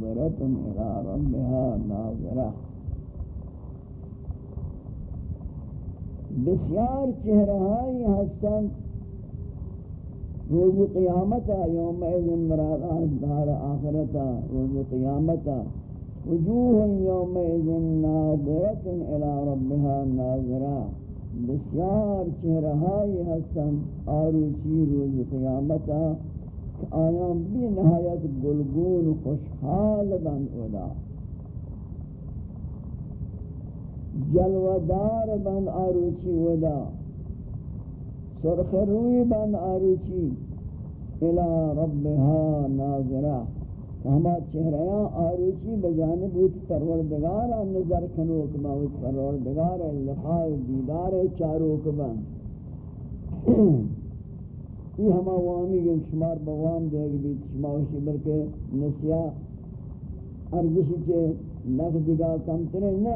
ناظرة إلى ربها ناظرة. بسیار چہرہائی ہستن روز قیامتا یوم ایزن مراد دار آخرتا روز قیامتا وجوه یوم ایزن ناظرت الى ربها ناظرہ بسیار چہرہائی ہستن آروچی روز قیامتا آیام بھی نہایت گلگون خوشحال بند ادا جلودار بند آروچی ودا سرخ روی بند آروچی. الى ربها ناظرہ. ہما چہریاں آروچی بجانب اوت پروردگار نظر کنوک با اوت پروردگار لقاء دیدار چاروک بند یہ ہما وامی گن شمار بوام دے گی بیت شماوشی بلکہ نسیہ ارزشی چے لفظگاہ کم ترے نا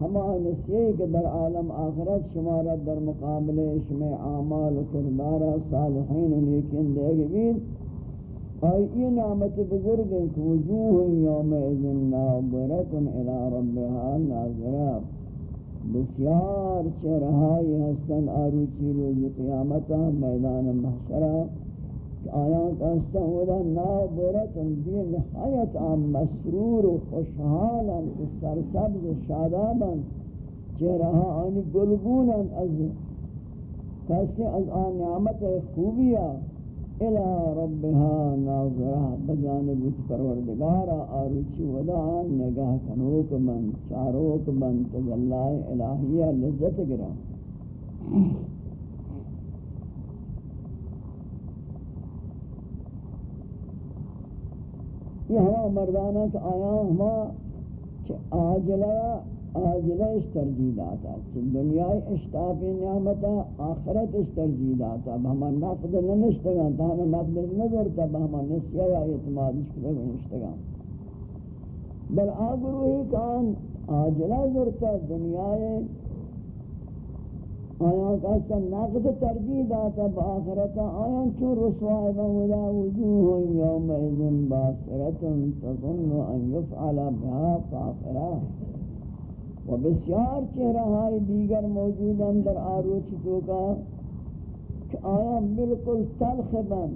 ہما نسیے کہ در عالم آخرت شمارت در مقابل شمع اعمال و کردار صالحین و نیکین دے گید آئی یہ نعمت بزرگ ہے کہ وجوہ یوم اذن ناظرت الى ربها ناظرہ۔ بسیار چہرہائی ہستن آروچی روز قیامتا میدان محشرہ آیان کہستا ہودا ناظرتن دی نحایت آم مسرور و خوشحالا سرسبز و شادابا چہرہا آنی گلگونا از کہستے از آن نعمت خوبیا الى ربها ناظرہ بجانب اچ پروردگارا آروچی ودا نگاہ کنوک من چاروک من تجلائے الہیہ لذت گرا یہ ہما مردانہ کہ آیا ہما کہ آجلہ آجلہ اس ترجیح داتا دنیا اشتاف نعمتا آخرت اس ترجیح داتا ہما نقد ننشتگا تانا نقد نظرتا ہما نسیہ یا اعتماد شکلے نشتگا بل آگروہی کان آجلہ زرتا دنیا آیا کہتا نقد ترجیح داتا با آخرتا آیا چون رسوائی بودا وجوہ یوم ایزن باسرت تظن ان یفعل بها فاخرہ۔ و بسیار چہرہ ہائی دیگر موجود اندر آروچ توکا کہ آیا بالکل تلخ بن،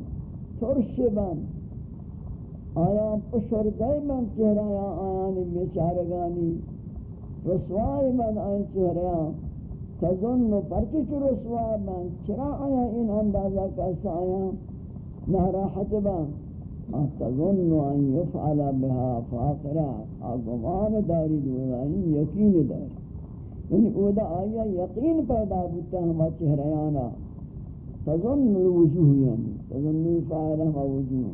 ترش بن، آیا پشردے من چہرہ آیانی بیچارگانی، رسوائی من آیا چہرہ تظن پرچی چو رسوا بان چرا آیا این اندازہ کیسا آیا؟ ناراحت بان تظن ان یفعل بها فاقرہ آگوان داری دورانی یقین داری یعنی اودا آیا یقین پیدا بودتا ہما چہریانا تظن الوجوہ یعنی تظن فعل ہما وجوہ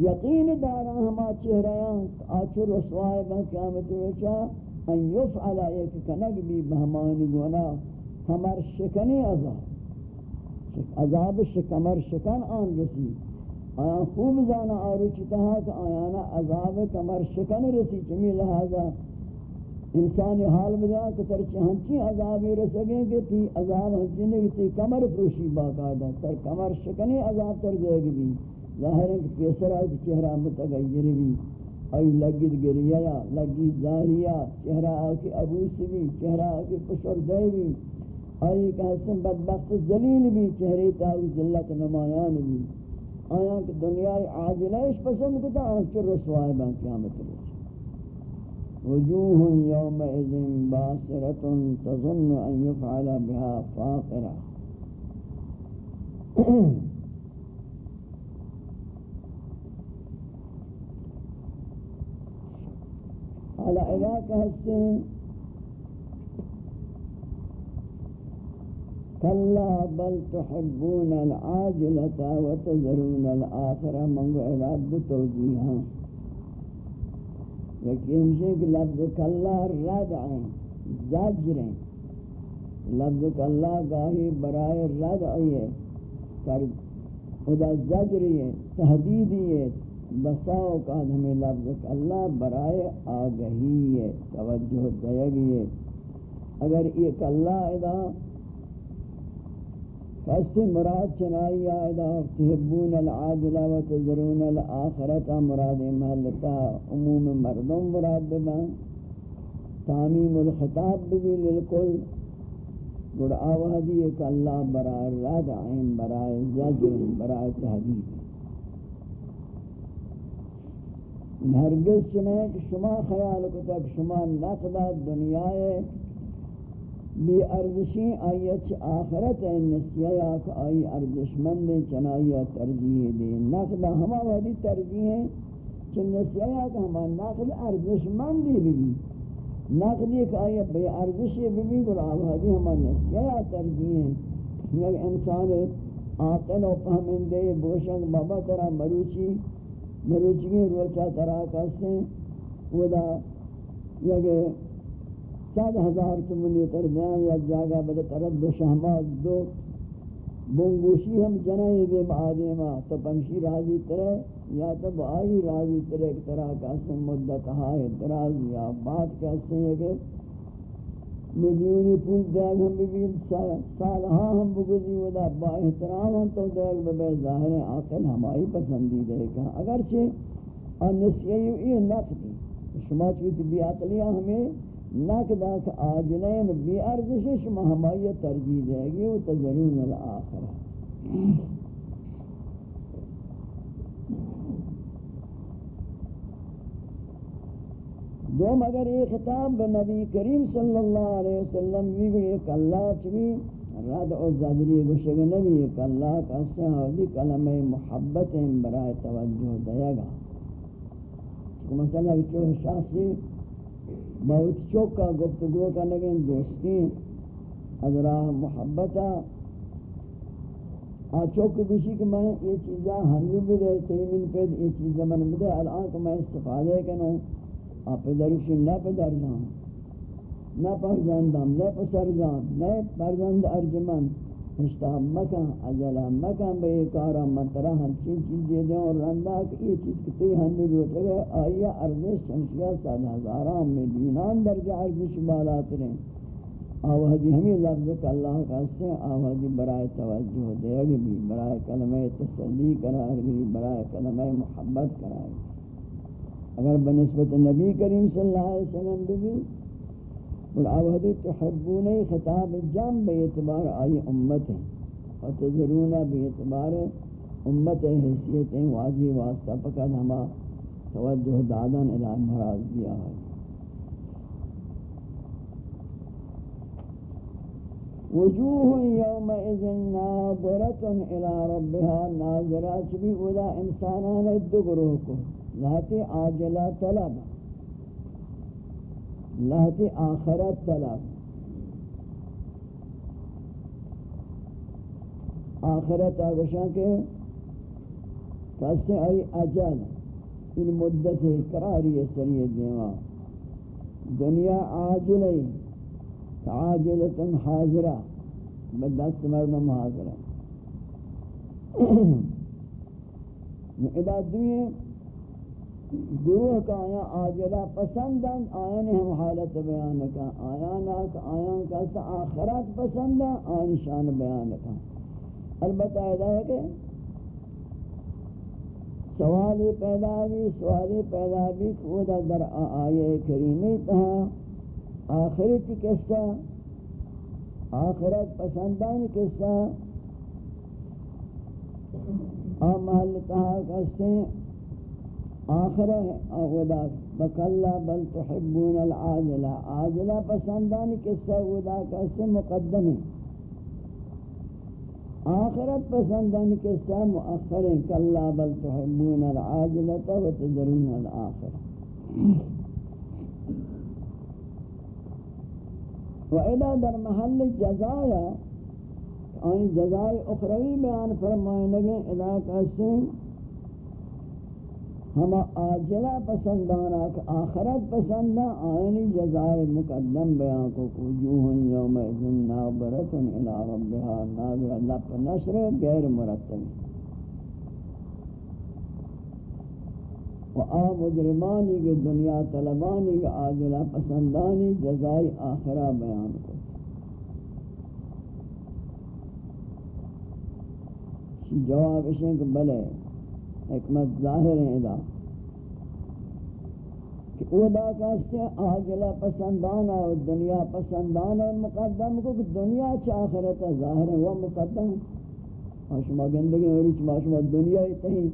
یقین دارا ہما چہریان آچو رسوائے بان قیامت رچا ان یفعل ایک کنگ بھی بہمان گونا، کمر شکنی عذاب. عذاب شکمر شکن آن رسی. آیا خوب زانا آروچی تہا کہ آیانا عذاب کمر شکن رسی چمی لہذا انسانی حال بدا کہ ترچی ہنچی عذابی رسگیں کہ تی عذاب ہنچی نہیں تی کمر پروشی باقاعدہ تر کمر شکنی عذاب تر دے گی بھی ظاہر ہے کہ پیسر آئی چہرہ متغیر بھی ای لگید گریہ لگید زاریہ چہرہ آکی ابوس بھی چہرہ آکی پشور دے بھی آئی کہ حسن بدبخت ذلیل بھی چہرے تاوی ذلت نمایان بھی آیا کہ دنیا عاجلہ پسند کتا آنچر رسوائے بان قیامت رسول وجوه يومئذ باسرة تظن أن يفعل بها فاقرة. على علاقة هستين كلا بل تحبون العاجلة وتذرون الآخرة من علاقة توجيها. یکی ہمشہ کہ لفظ کلا ردع زجر لفظ کلا گاہی برائے ردعی ہے، پر خدا زجری ہے تحدیدی ہے. بسا اوقات ہمیں لفظ کلا برائے آگہی ہے، توجہ دیگی ہے. اگر یہ کلا ادا فاستی مراد چنائی آئیدا تحبون العاجلہ و تذرون الآخرتا مراد محلتا عموم مردم مراد ببان تعمیم الخطاب بھی للکل گڑ آوازی ایک اللہ برائے رادعین برائے زجر برائے تحدید ہرگز چنے کہ شما خیال کو تک شما نقدہ دنیا بی ارزشی آیت آخرت ہے نسیہ کہ آئی ارزشمند چنائیہ ترجیح دے نقد ہما وحدی ترجیح ہے چن نسیہ یا کہ ہما نقد ارزشمندی بھی بھی نقد ایک آئی بی ارزشی بھی بھی گل آوہدی ہما نسیہ ترجیح. ہے یک انسان آقل و پہمندے بوشنگ بابا ترہ مروچی مروچی روچہ ترہ کسیں ودا یک صد ہزار تمنی تر بیان یا جاگا بلے ترد دو شہمات دو بونگوشی ہم جنائی دے آدیما تو پنشی راضی ترے، یا تو آئی راضی ترے، ایک طرح کا سن مدت ہائے دراز یا بات کہتے ہیں کہ ملیونی پول دیگ ہم بھی سالہاں ہم بگزی ودا با احترام ہم تو دیگ ببے ظاہر عاقل ہمائی پسندی دے گا اگرچہ اور نسیئی یہ نقدی شما چویتی بھی عقلیہ ہمیں نقدہ کہ آجلین بی ارزش شما ہمائی ترجیح دے گی و تجرون الآخرہ دوم اگر یہ خطاب بنبی کریم صلی اللہ علیہ وسلم بھی گئی ایک اللہ چوی رد و زدری گوشگ نبی، ایک اللہ کا سہودی کلمہ محبت برائے توجہ دے گا مثلا چوہ شخصی بہت چوکا گفتگو کا لگیں دوستی از راہ محبتا آ چوک گوشی کہ میں یہ چیزاں ہنو بدے تیمین پید یہ چیزاں من بدے الان کہ میں استفادے کنوں آپ پدرشی نہ پدر جان نہ پرزندم، نہ پسر جان نہ پرزند ارجمن اشتاب مکان عجلہ مکان بے کارا منترہ ہم چین چیز دے دیں اور رندہ کہ یہ چیز کتی ہنو روٹ لگے آئیا ارزش چنشیہ ساد ہزاران ملیونان درجہ ارزش بالات رہیں آوہدی ہمیں لفظ کہ اللہ کا سے آوہدی برائے توجہ دے گی بھی برائے کلمہ تسلی قرار گی برائے کلمہ محبت قرار گی اگر بنسبت نبی کریم صلی اللہ علیہ وسلم بھی والعوہد تحبون خطاب جام بے اعتبار آئی امت ہیں اور تذرون بے اعتبار أمت حیثیت واضح واسطہ فقط ہما توجہ دادن الہ مراز دیا ہے وجوه يومئذ ناظرة إلى ربها. ناظرة بھی ادا انسانان الدگروہ کو. ذاتی عاجلہ طلب. لہت آخرت طلب آخرت آگوشاں کے کسے آئی اجل ان مدت قراری سری دیوا دنیا عاجلی عاجلتا حاضرہ بدست مردم حاضرہ ادا دنیا گروہ کا آیا آجلہ پسندن آیان ہم حالت بیان کا آیان آکا آیان کا سا آخرات پسندن آیان شان بیان کا۔ البتہ ایدہ ہے کہ سوالی پیدا بھی سوالی پیدا بھی خودہ در آئے کریمی تہا آخرت قصہ آخرت پسندن قصہ آمال تہا قصہ آخر اغدا بکلا بل تحبون العاجلہ عاجلہ پسندان قصہ اغدا کیسے مقدم ہے آخرت پسندان قصہ مؤخر کلا بل تحبون العاجلہ و تذرون الآخرہ۔ وإذا در محل جزایا آئی جزائے اخروی بیان فرمائے لگے اذا کیسے ہم آجلہ پسندانا کہ آخرت پسندہ آئینی جزائے مقدم بیان کو وجوہن یوم اذن ناظرتن الى ربها ناظر اللہ پر نشر غیر مرتب۔ و آ مجرمانی کے دنیا طلبانی کے آجلہ پسندانی جزائے آخرہ بیان کو۔ جواب اشیں کہ بلے حکمت ظاہر ہیں ادا کہ او دا کہتے ہیں آجلہ پسندانا و دنیا پسندانا مقدم کو کہ دنیا چا آخرت ظاہر ہے، وہ مقدم ہے۔ گندگی ہوئی چما شما دنیا ہی تہیں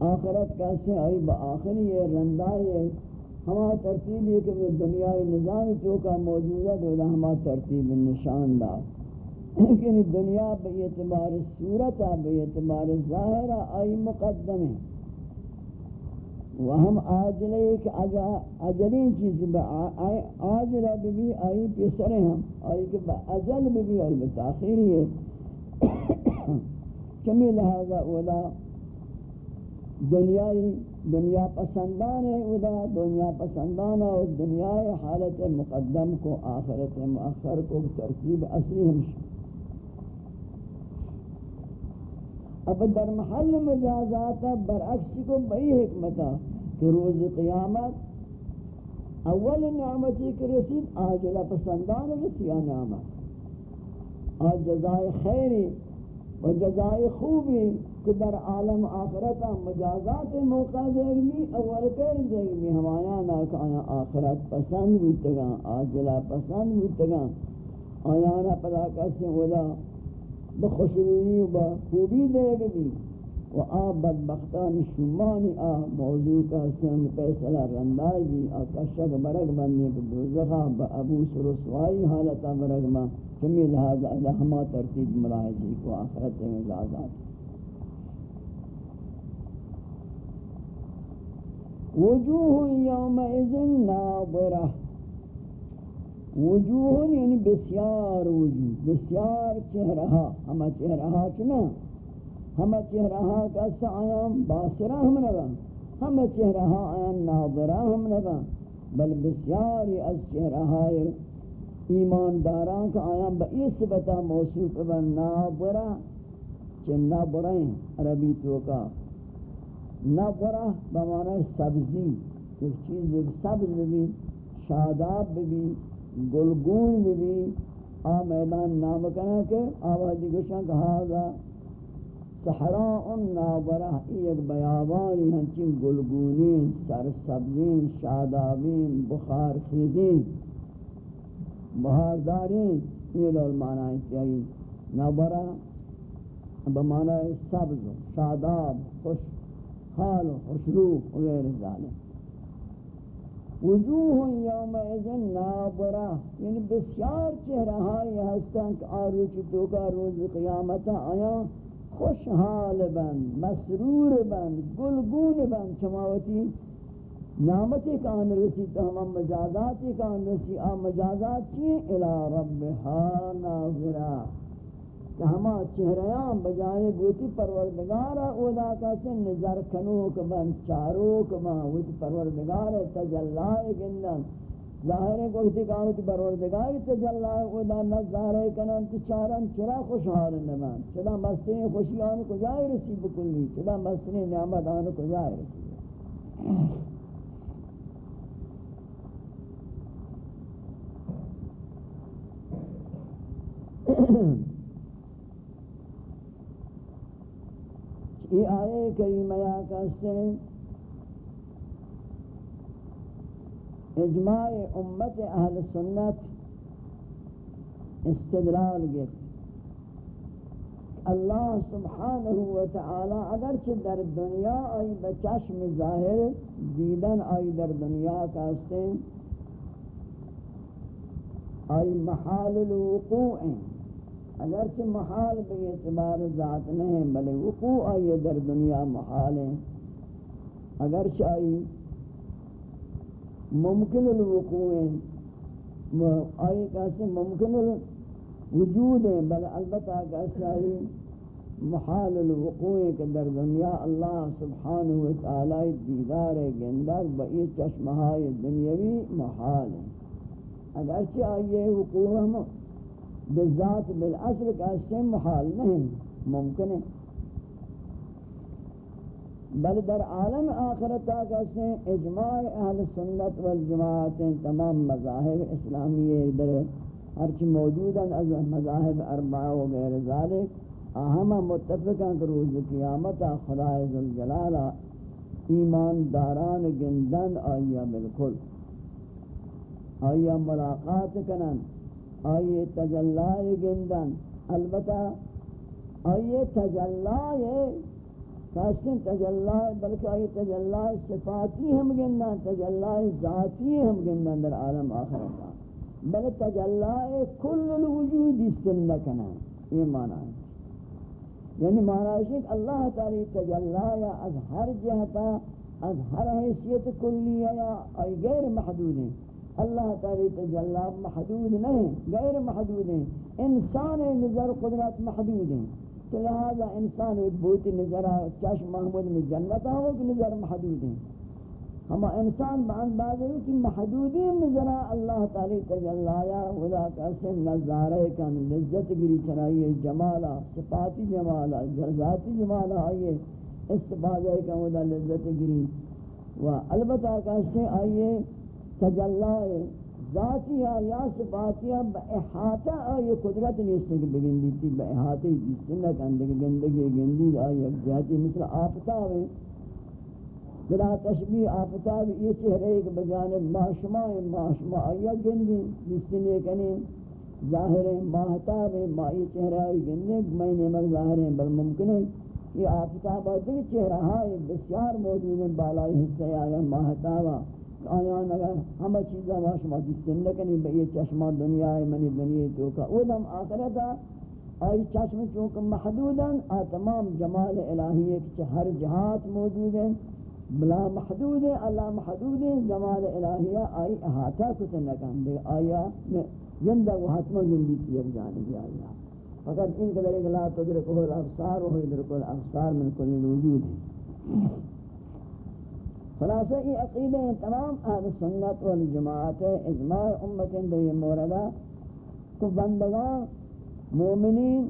آخرت کہتے ہیں آئی با آخری یہ رندائی ہے۔ ہما ترتیب یہ کہ دنیا نظام چوکا موجود ہے، تو ہما ترتیب نشان دا۔ لیکن دنیا بے اعتبار صورت بے اعتبار ظاہرہ، آئی مقدم ہے وہم آجلے کہ اجلین چیز آجلہ بھی بھی آئی پیسرے ہم، آئی کہ اجل بھی بھی آئی بتاخیری ہے۔ کمی لہذا اولا دنیای دنیا پسندان ہے اولا، دنیا پسندان ہے دنیا حالت مقدم کو، آخرت مؤخر کو، ترتیب اصلی ہمشہ اب در محل مجازات برعکس کو بئی حکمتا کہ روز قیامت اول نعمتی کے رسید آجلہ پسندان رسیہ نعمت۔ آج جزائے خیری و جزائے خوبی کہ در عالم آخرتا مجازات موقع دے گی اول کر دے گی ہمایانا کہ آیا آخرت پسند بیتگا آجلہ پسند بیتگا آیانا پدا کسی اولا بخوشوی و بخوبی دے گی و آ بدبختان شمانی آ موضوع کا سن پیسلہ رندائی بھی آ کشک برگ بننے کے دوزخہ با ابو سرسوائی حالتا برگ ما کمی لہذا الہما ترتیب ملاحظی کو آخرت میں لازات وجوہ یومئذ ناظرہ وجوہ یعنی بسیار وجوہ، بسیار چہرہا، ہمہ چہرہا چنا ہمہ چہرہا کا سعیام باسرہ ہم نگا، ہمہ چہرہا آیان ناظرہ ہم نگا، بل بسیاری از چہرہا ایمانداران کا آیان با یہ سبتا موصوف بن ناظرہ چھ ناظرین عربی توکا ناظرہ بمعنی سبزی، ایک چیز، ایک سبز بھی شاداب بھی گلگون بھی آ میدان نام کنا کہ آوازی گوشن کہ ہاذا صحراء ناظرہ ایک بیابانی ہنچین گلگونین، سرسبزین، شادابین، بخار خیزین، بہاردارین، یہ لول معنی چاہیے ناظرہ بمعنی سبز شاداب، خوش حال خوشروح وغیر ذالک وجوہ یوم اذن نابرہ یعنی بسیار چہرہ ہائی ہستن کہ آروچی توکا روز قیامتا آیا، خوشحال بند مسرور بند گلگون بند چماوتی نعمتی کان رسی تو ہم مجازاتی کان رسی، آ مجازات چیئے؟ الى ربها ناظرہ۔ کہ ہما چہریاں بجانے بوتی پروردگارا اودا کسی نظر کنوک بند چاروک بند ویتی پروردگار تجلائے گندن۔ ظاہر ہے کوئی تکاوتی پروردگار تجلائے اودا نظارے کنن تچارن چرا خوشحال نمان۔ چدا مستین خوشی آنو کجائے رسی بکلی چدا مستین نعمت آنو کجائے رسی Mm-hmm. یہ آئے کریمہ یا کہتے ہیں اجماع امت اہل سنت استدلال گفت. اللہ سبحانہ و تعالی اگرچہ در دنیا آئی بچشم ظاہر، دیدن آئی در دنیا کہتے ہیں آئی محال الوقوع ہیں. اگرچہ محال بے اعتبار ذات نہیں بلے وقوع آئیے در دنیا محال ہیں۔ اگرچہ آئی ممکن الوقوع ہیں آئی کیسے ممکن الوجود ہیں بل البتہ کیسے آئی محال الوقوع کہ در دنیا اللہ سبحانہ وتعالی دیدار گندر بئی چشمہ دنیاوی محال ہیں۔ اگرچہ آئیے وقوع ہم بالذات بالاصل کا سے محال نہیں، ممکن ہے۔ بل در عالم آخرت کا سے اجماع اہل سنت والجماعت تمام مذاہب اسلامی در ہر موجود ہیں، از مذاہب اربعہ و غیر ذالک۔ اہم متفقاں کہ روز قیامت خدا ذوالجلال ایمان داران گندن آیا بالکل۔ آیا ملاقات کنن۔ آئیے تجلائے گندن۔ البتہ آئیے تجلائے کاسن تجلائے، بلکہ آئیے تجلائے صفاتی ہم گندن، تجلائے ذاتی ہم گندن در عالم آخرتا بل تجلائے کل الوجود استن کنن یہ معنی ہے۔ یعنی معنی ہے کہ اللہ تعالی تجلائے از ہر جہتا، از ہر حیثیت کلیہ یا غیر محدود ہیں۔ اللہ تعالی تجلی محدود نہیں، غیر محدود ہیں۔ انسان نظر قدرت محدود ہیں۔ تو لہذا انسان بوتی نظر چشم محمود میں جنت ہو کہ نظر محدود ہیں۔ ہم انسان بعض بعض ہے کہ محدودی نظر اللہ تعالی تجلی ودا کیسے نظارے کا، لذت گری چنائیے جمالا صفاتی جمالا ذاتی جمالا آئیے استفادہ کا ودا لذت گری۔ و البتہ کیسے آئیے تجلائے ذاتی یا صفاتی با احاطہ آئی قدرت نیستے کہ بگندی تھی با احاطہ جس نہ کندگی گندگی گندی آئی ایک جہتی مثل آفتاب ہے بلا تشبیح آفتاب یہ چہرے ایک بجانب معشمہ معشمہ آئی گندی جس نے کنی ظاہر ہے ماہتاب ہے مائی چہرہ آئی گندی میں نمک ظاہر ہے بل ممکن ہے یہ آفتاب آئی چہرہ ہے بسیار موجود ہیں بالائی حصہ آیا ماہتابہ آیان اگر ہمیں چیزاں شما دستن لکنی بئی چشمہ دنیا ہے منی دنیا توکا او دم آخرتا. آئی چشم چونکہ محدوداً آ تمام جمال الہی ہے کہ ہر جہات موجود ہیں بلا محدود ہے اللہ محدود ہے جمال الہیہ آئی احاطہ کتن لکن دے آیا گندہ و حتمہ گندی کی ایک جانبی آیا. فقط ان قدر ایک لا تدرکو الابصار و حیدرکو الابصار من کل الوجود. ہے خلاصہ یہ عقیدہ تمام اہل سنت والجماعت، اجماع امت در یہ موردہ کو بندگان مومنین،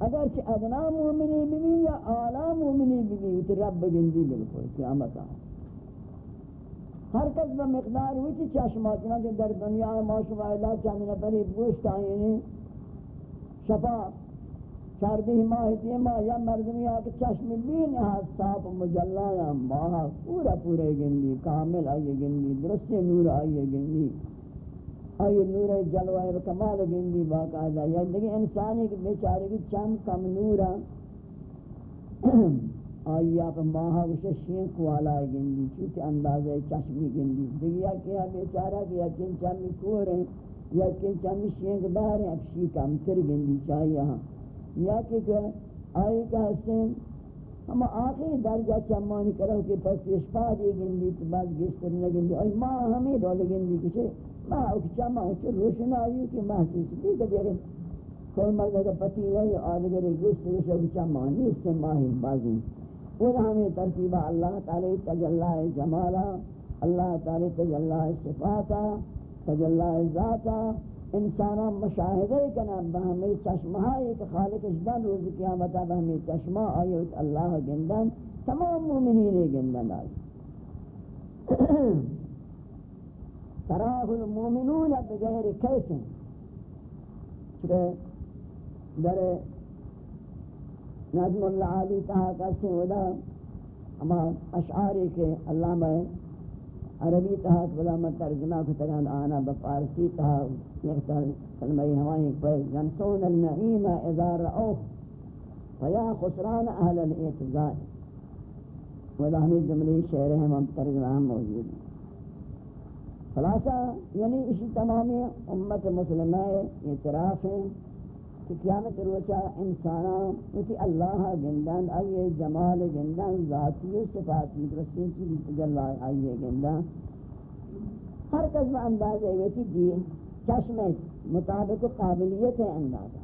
اگرچہ ادنا مومنی بھی یا اعلی مومنی بھی تو رب گندی بالکل، قیامت آن۔ ہر کس با مقدار ہوئی تھی چشمات چنانچہ در دنیا ما شما اللہ چاہنے نفری بوشت آئینی شفا سردی ماہ دیما یا مردمی آکے چشم بین ہاتھ صاف مجلہ یا ماہ پورا پورا گندی، کامل آئیے گندی، درست نور آئیے گندی. آئیے نور جلوہ کمال گندی باقاعدہ یا یعنی دیکھیں انسانی کے بیچارے کی چم کم نورا آئیے آپ ماہ وشہ شینک والا گندی چونکہ اندازہ چشمی گندی. دیکھیں یا کیا بیچارہ کیا کن چمی کور ہیں یا کن چمی شینک دار ہیں اب شی کم تر گندی چاہیے ہاں یا کہ آئی کا حسن ہم آخری درجہ چمانی کرو کہ پر پیشپا دی گندی، تو بعد گشتر نگندی آئی ماں ہمیں رول گندی کچھے ماں اوک چما چو روشن آئیو کہ محسوس بھی کہ دیکھیں کوئی مرد کا پتی ہے آدھگری گشتر وشو چمانی اس سے ماہی بازی۔ وہ ہمیں ترتیبہ اللہ تعالی تجلہ جمالا، اللہ تعالی تجلہ صفاتا تجلہ ذاتا انسانا مشاہدہ کنا بہمی چشمہ ایک خالق اجدان روز قیامتا بہمی چشمہ آیوت اللہ گندن، تمام مومنین گندن آئی۔ تراہ المومنون بغیر کیسن چکہ در نظم اللہ علی تہا کسی ودا، اما اشعاری کے اللہ میں عربی تہا بلا میں ترجمہ کو تگان آنا بفارسی تھا تہا يقتل كلمة هواي ينسون النعيم إذا رأوه فيا خسران أهل الاعتزال وذا ہمیں جملے شعر ہیں ہم ترجمہ ہم موجود ہیں۔ خلاصہ یعنی اسی تمامی امت مسلمہ اعتراف ہیں۔ کہ قیامت روچہ انسانا اسی اللہ گندن آئیے جمال گندن ذاتی و صفاتی درستی چیزی تجلہ آئیے گندن ہر قسم انداز ہے ویسی جی، دین چشم مطابق قابلیت ہے اندازہ۔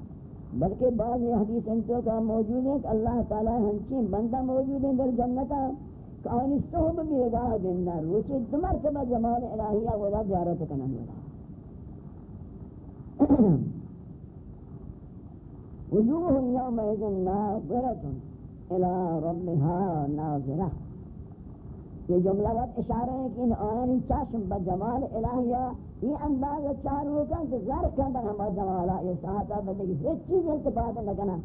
بلکہ بعض یہ حدیث انتو کا موجود ہے کہ اللہ تعالی ہنچین بندہ موجود ہے در جنتا کہ آنی صحب بھی اگاہ دندہ روچی دو مرتبہ جمال الہیہ ودا زیارت کنن ودا وجوہ یوم ایزن ناظرت الى ربها ناظرہ یہ جملہ بات اشارہ ہے کہ ان آنی چشم بجمال الہیہ یہ انداز چار ہو کن کہ زر کن در ہمارا جمالا یہ ساعتہ بندگی ہیچ چیز التفات لگنا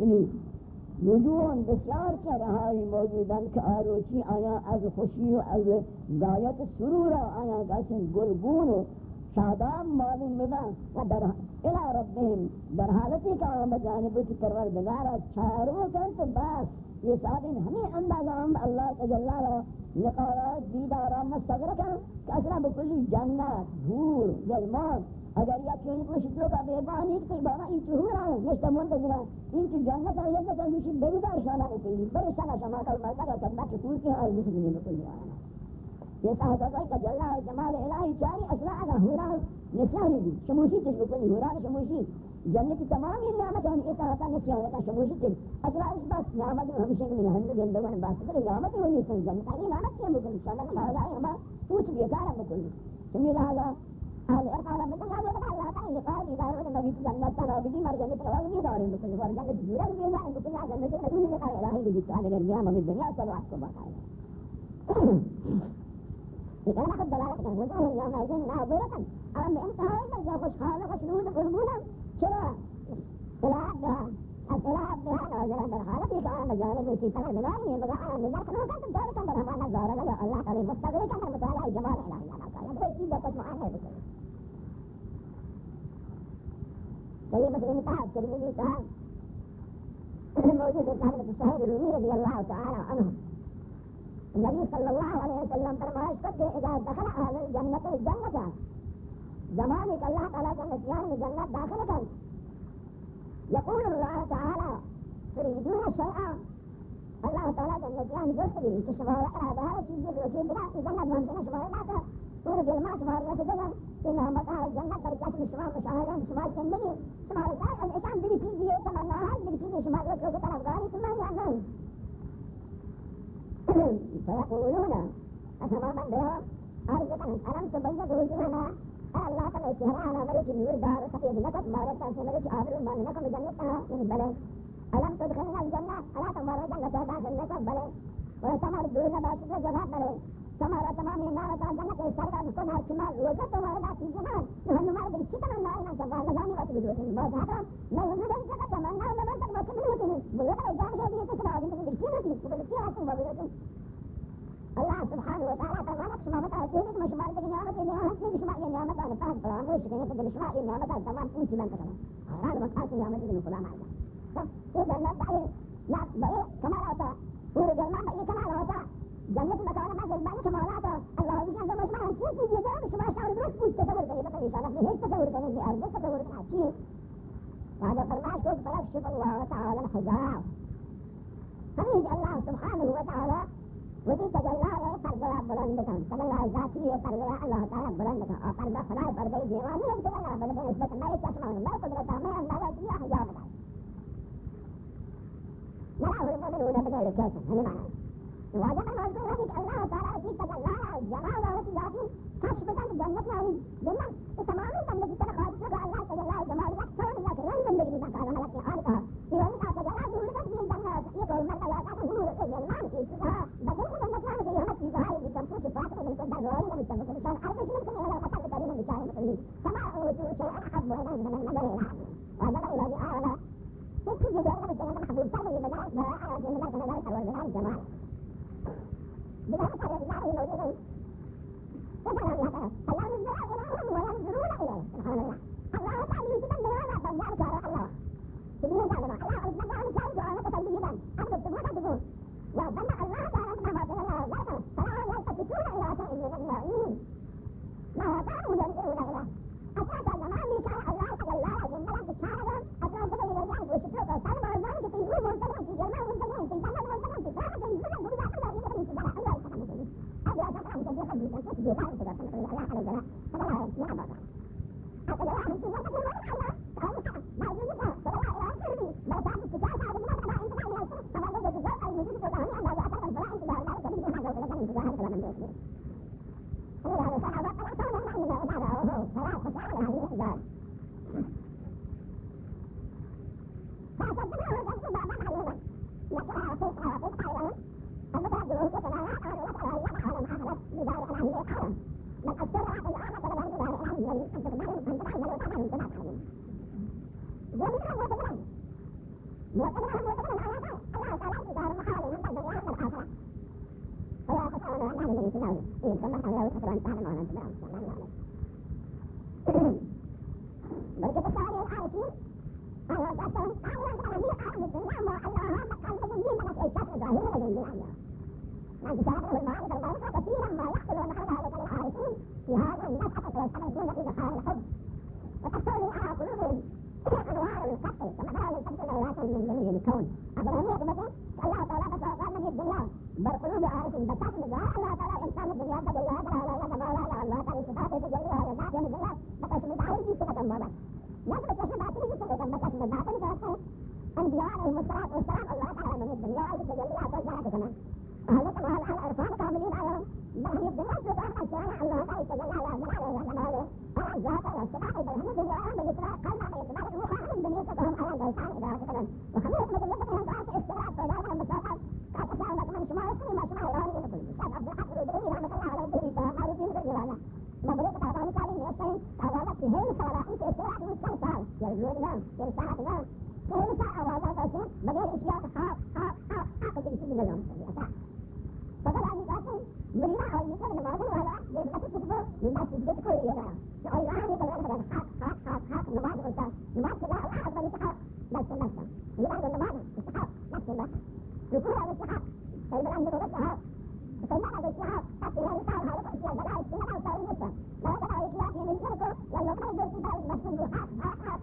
یعنی وجوه بسیار چرهایی موجودن که آروچی آیا، از خوشی و از گایت سرور آیا کسی گلگون و معلوم بدن و در الى ربهم، در حالتی که آیا بجانب کی پروردگار چارو کن تو بس یہ ساتھ ہمیں اندازہ ہم اللہ تجلہ لقاءات دیدارا مستغرقا کہ اصلا بکلی جنت دھور ظلمان اگر یا کہیں کو شکلوں کا بیبانی کہ بابا ان چہورا نشتا منتظرہ ان کی جنت ہے یہ کہ مشی بگزار شانا بکلی بڑے شانا شما کا مرتا کا کرنا چکور کے حال مسلم بکلی آنا یہ صاحب ہے کہ جمال الہی چاری اصلا اگر ہورا نسانی دی شموشی تجھ بکلی ہورا شموشی جنت کی تمام یہ نعمت ہم اس طرح کا نسیان کا شموشی تجھ اصلا اس بس نعمت ہمیشہ من ہندو گندوان باس کرے نعمت ہوئی سن جنت یہ نعمت چیئے بکلی شانا کا مہلا ہے ہما پوچھ بیکارا بکلی سمی لہذا اهل ارقام من الله ولا الله تعالى قال اذا اراد النبي جنة ترى بدي مرجع ترى ودي دار بكل فرجع الدنيا بينا عند كل حاجه نجي نقول لك يا الهي بيجي تعالى القيامه من الدنيا صلوا على الصبح إذا أخذ دلالة الهدى يومئذ ناظرة أو بأن هذا وخشها وخشنون وخشنون كلا كلا بها الكلا بها نازلا بالحالة كان مجانب في سنة بلاني بقى أنا نزار كنا كنت دار كان برهما نزار لا الله كريم مستغرق كان مطالع الجمال إلى الله تعالى بقى كيف بقى معانا بقى سيد مسلم تاج كريم تاج موجود في الصحيح الرومي رضي الله تعالى عنه النبي صلى الله عليه وسلم فرمائش قد إذا دخل أهل الجنة الجنة زمانك الله تعالى جنتيان الجنة داخلة يقول الله تعالى تريدون شيئا الله تعالى جنتيان بصري كشما وقرا بها چیزی روچی بنا جنت مهمشنا شما وقرا پور دل ما شما رسدنا إنها مطاع الجنة بركات شما مشاهدان شما كندني شما رسال الإشان بلي چیزی تمناها بلي چیزی شما رسل طلبگاری شما يعلم فيقولون أسمع من بها أرجوكم ألم تبيض وجوهنا الله تعالى چهرانا ملك نور دار سفيد نكت مارتا سملك آبر من نكم جنتها من بلد ألم تدخلنا الجنة ألا تمر جنة داخل نكت بلد وتمر دون باشد તમારા તમામની મારા તા જનક એ સરકાર કો માર ચમા લોજો તો મારા દાસી જવાન તો હનુ માર બી ચિતન ના ના તા વાલા જાની વાત બીજો છે બા ધાતા મે હનુ દે જતા તમા ના ના તા વાત બીજો છે બોલો તો જાન જે બી તો આદી બી ચિતન الله سبحانه وتعالى تبارك شما متى جينك مش مارد جنيا متى جنيا متى مش مارد جنيا متى أنا فلان وش جنيا متى مش مارد جنيا متى تمام كل من تمام هذا ما كان جنيا متى جنيا فلان إذا لا لا بقى كمان هذا ورجع ما بقى كمان هذا جنت مثلا بعض الباقي شما ولا الله میشن دو مشمع هم چیه چیزی دارم شما شعر درست گوش تصور کنید بطور ایشان اصلی هیچ تصور کنید بیار درست تصور کنید چی بعد فرماش گفت فیکشف الله تعالی الحجاب همین الله سبحانه و تعالی وجی تجلای پرده بلند کن تجلای ذاتی پرده الله تعالی بلند کن اور پرده خدای پرده دیوانی ہے کہ اللہ بلند نسبت میں چشمہ میں قدرت میں اندازہ کیا حجاب ہے مرا ہوئے مومن ہونے بغیر کیسے ہمیں مانا هو المؤمنون بغير كيف هذا معنى وجب أن نذكر ذلك الله تعالى في تجلى الجمال وتجاتي كشف الجنة يعني جنة تماما التي تنخرج لك الله تجلى الجمال أكثر من ذلك لن يملك لك على ملك خالقها إذا أنت تجلى ظهورك في الجنة يقول المرأة لا تظهور إلا المعنى في سبها بدل إذا التي عمل شيئا في ظهر بالتنفوس فاتح من كل ظهوري من التنفوس الشان أربش من كل هذا قتل تقريبا بشاهد مسلمين كما أوتوا شيئا أحب إليه من النظر إلى عبده وهذا إلى أعلى تكتب ذلك بالجنة محبوب فرد لمجالس ما أعلى من ذلك ذلك والبناء الجمال بلا الله موجودين يجعلهم يهتدون فالله ينظر إليهم وينظرون إليه سبحان الله الله تعالى يجب أن يوضع بنجاء بشارة الله سبيل جانبه الله أعز بنجاء بشارة جوانا تسلي جدا أبدا تبوك تبوك لو ظن الله تعالى أنه بين الله ذلك فلا يلتفتون إلى شيء من النوعين ما هو طعم ينظرون إليه أشهد أن لذلك العهد القوم بل السرعة الإعادة للأنبياء العهد أن تقبلوا أن تتحولوا تعلموا بما تعلمون ومنهم يتكلم ويتكلم يتكلم على ذلك الله تعالى في دار المحاول من قبل الآخر الآخرة فلا تسألوا عن هذا الذي تدعون إن ثم قالوا تسألون هذا ما لم تدعون والله أعلم بركة السعادة العارفين الله يتأثر أعلم أن هذه أعلم الدنيا وأن هذا الذي يمنع الشيء كشف ظاهر الذي يمنع الجزائر والمغرب ما يحصل النهارده لدى العارفين في هذه النشأة فيستمدون إلى حال الحب وتحصل على قلوبهم أنوار الكسر كما ترى من تجد روايات الكون أبرهمية مثلا الله تعالى بشر قال من الدنيا بالقلوب عارف بتشم الدنيا الله تعالى الإنسان الدنيا بالله تعالى لا يتبع لا يعلم الله تعالى صفاته في جميع الرزاق من الدنيا بتشم العين في صفة مرة يجب تشم باطنه في أهلكم أهل الأرشاد كاملين عليهم بل هم يبدون يسلك أهل الشرائع الله تعالى يتجلى على من عليه وجماله والعزات والسماء بالحمد لله بالإسراء قلب على إسماء الروح عن دنيتهم على بيسان إذا وقتلهم وخبير من دنيتهم واسع السراء فذلك المسافة قد أسأل لكم شما يسمي ما شما يرون إلى كل شاب عبد الحق الودعي رحمة الله عليه إنتهى مالك من الجلالة مبريك تعطون كالين يشتري تعوضت شهير صلاة إنت السراء من كم سال من هنا حوالي كده ما هو ولا يبقى ست شهور من بعد تدخل اليابان نقول له عادي كده كده حق حق حق حق نبعد قلت نبعد كده الأحد ما يستحق بس بس اللي بعد النبعد يستحق نفس الوقت يكون يستحق طيب الأمر ده يستحق فالنبع الاستيعاب حتى لا يفعل هذا الشيء بلا الشيء لا يصير مثلا لا يقع الاتلاف من الشرك ولا يقع في بلد مشهور حق حق حق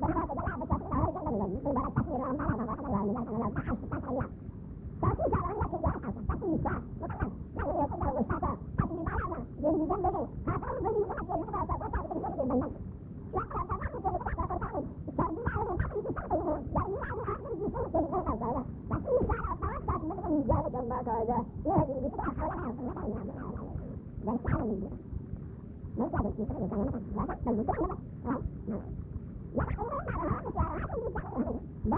لو أحد اشتكى اليوم لو في شهر عندك الواحد تقول شهر مثلا هذه هي تقدر المشتكى تقول العالم من ذنبه هذا الذي يأتي من هذا وصل من شرك المنزل يقرأ تمام في الكتاب القرآن شربي على الحق في شرط الهول يعني على آخر في شيء في الغرفة كذا لكن شهر تركت من ما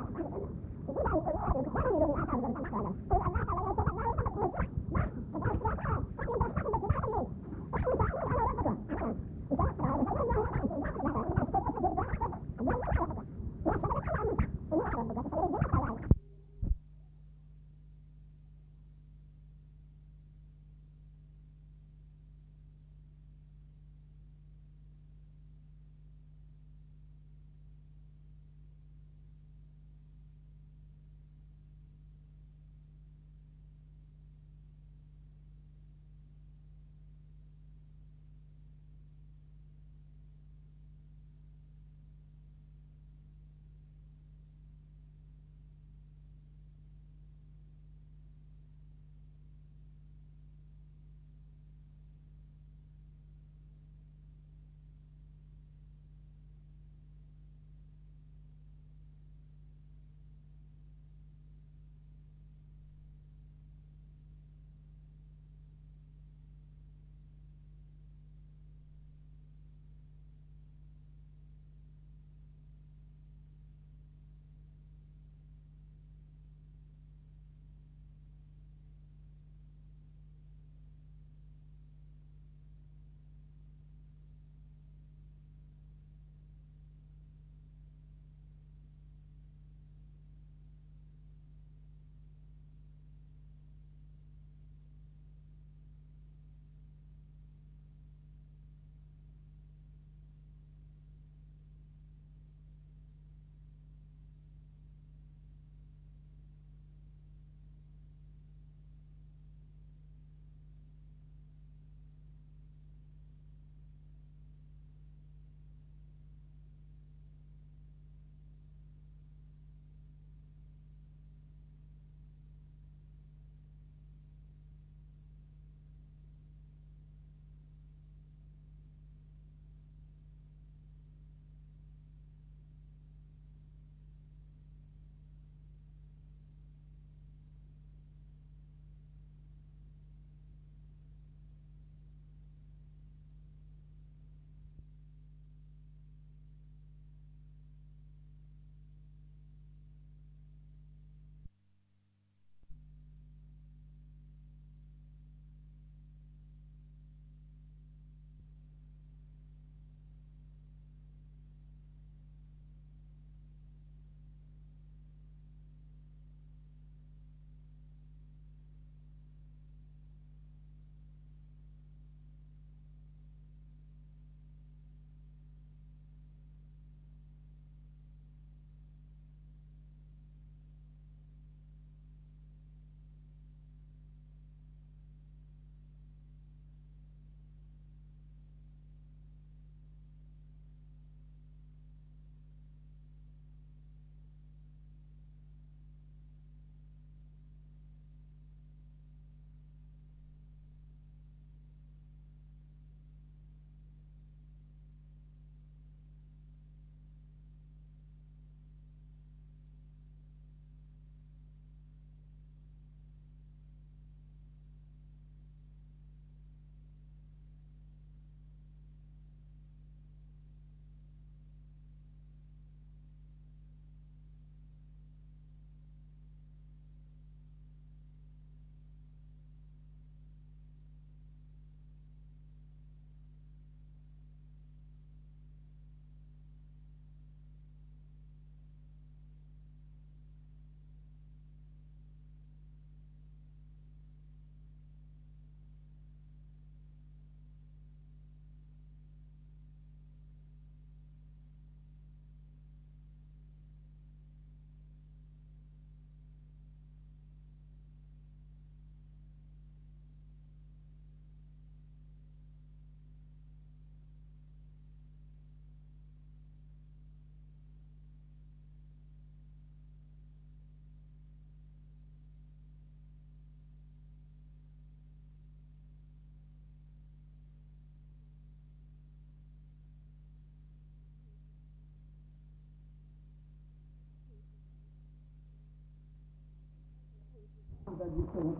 دا جس میں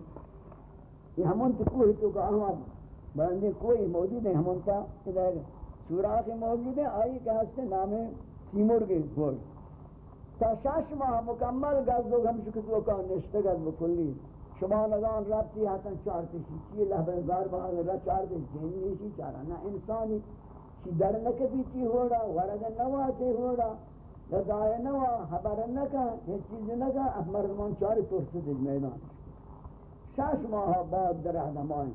یہ ہمون تو کوئی تو کہ ہم بندے کوئی موجود ہے ہمون تا ادھر سوراخ موجود ہے آئی کہ ہستے نام سیمور کے گھوڑ۔ تا شاش ماہ مکمل گز لوگ ہم شکت لوگ کا نشتے گز بکلی شما نگان ربطی حتن چار تشی چیئے لحبر گار بہا را چار تشی جنی شی چارا۔ نا انسانی چی در نکبی چی ہو رہا ورد نوا چی ہو رہا لدائے نوا حبر نکا، ہیچ چیز نکا اب مردمان چاری پرسو دل میدان۔ شاش ماہ بعد در احدمائیں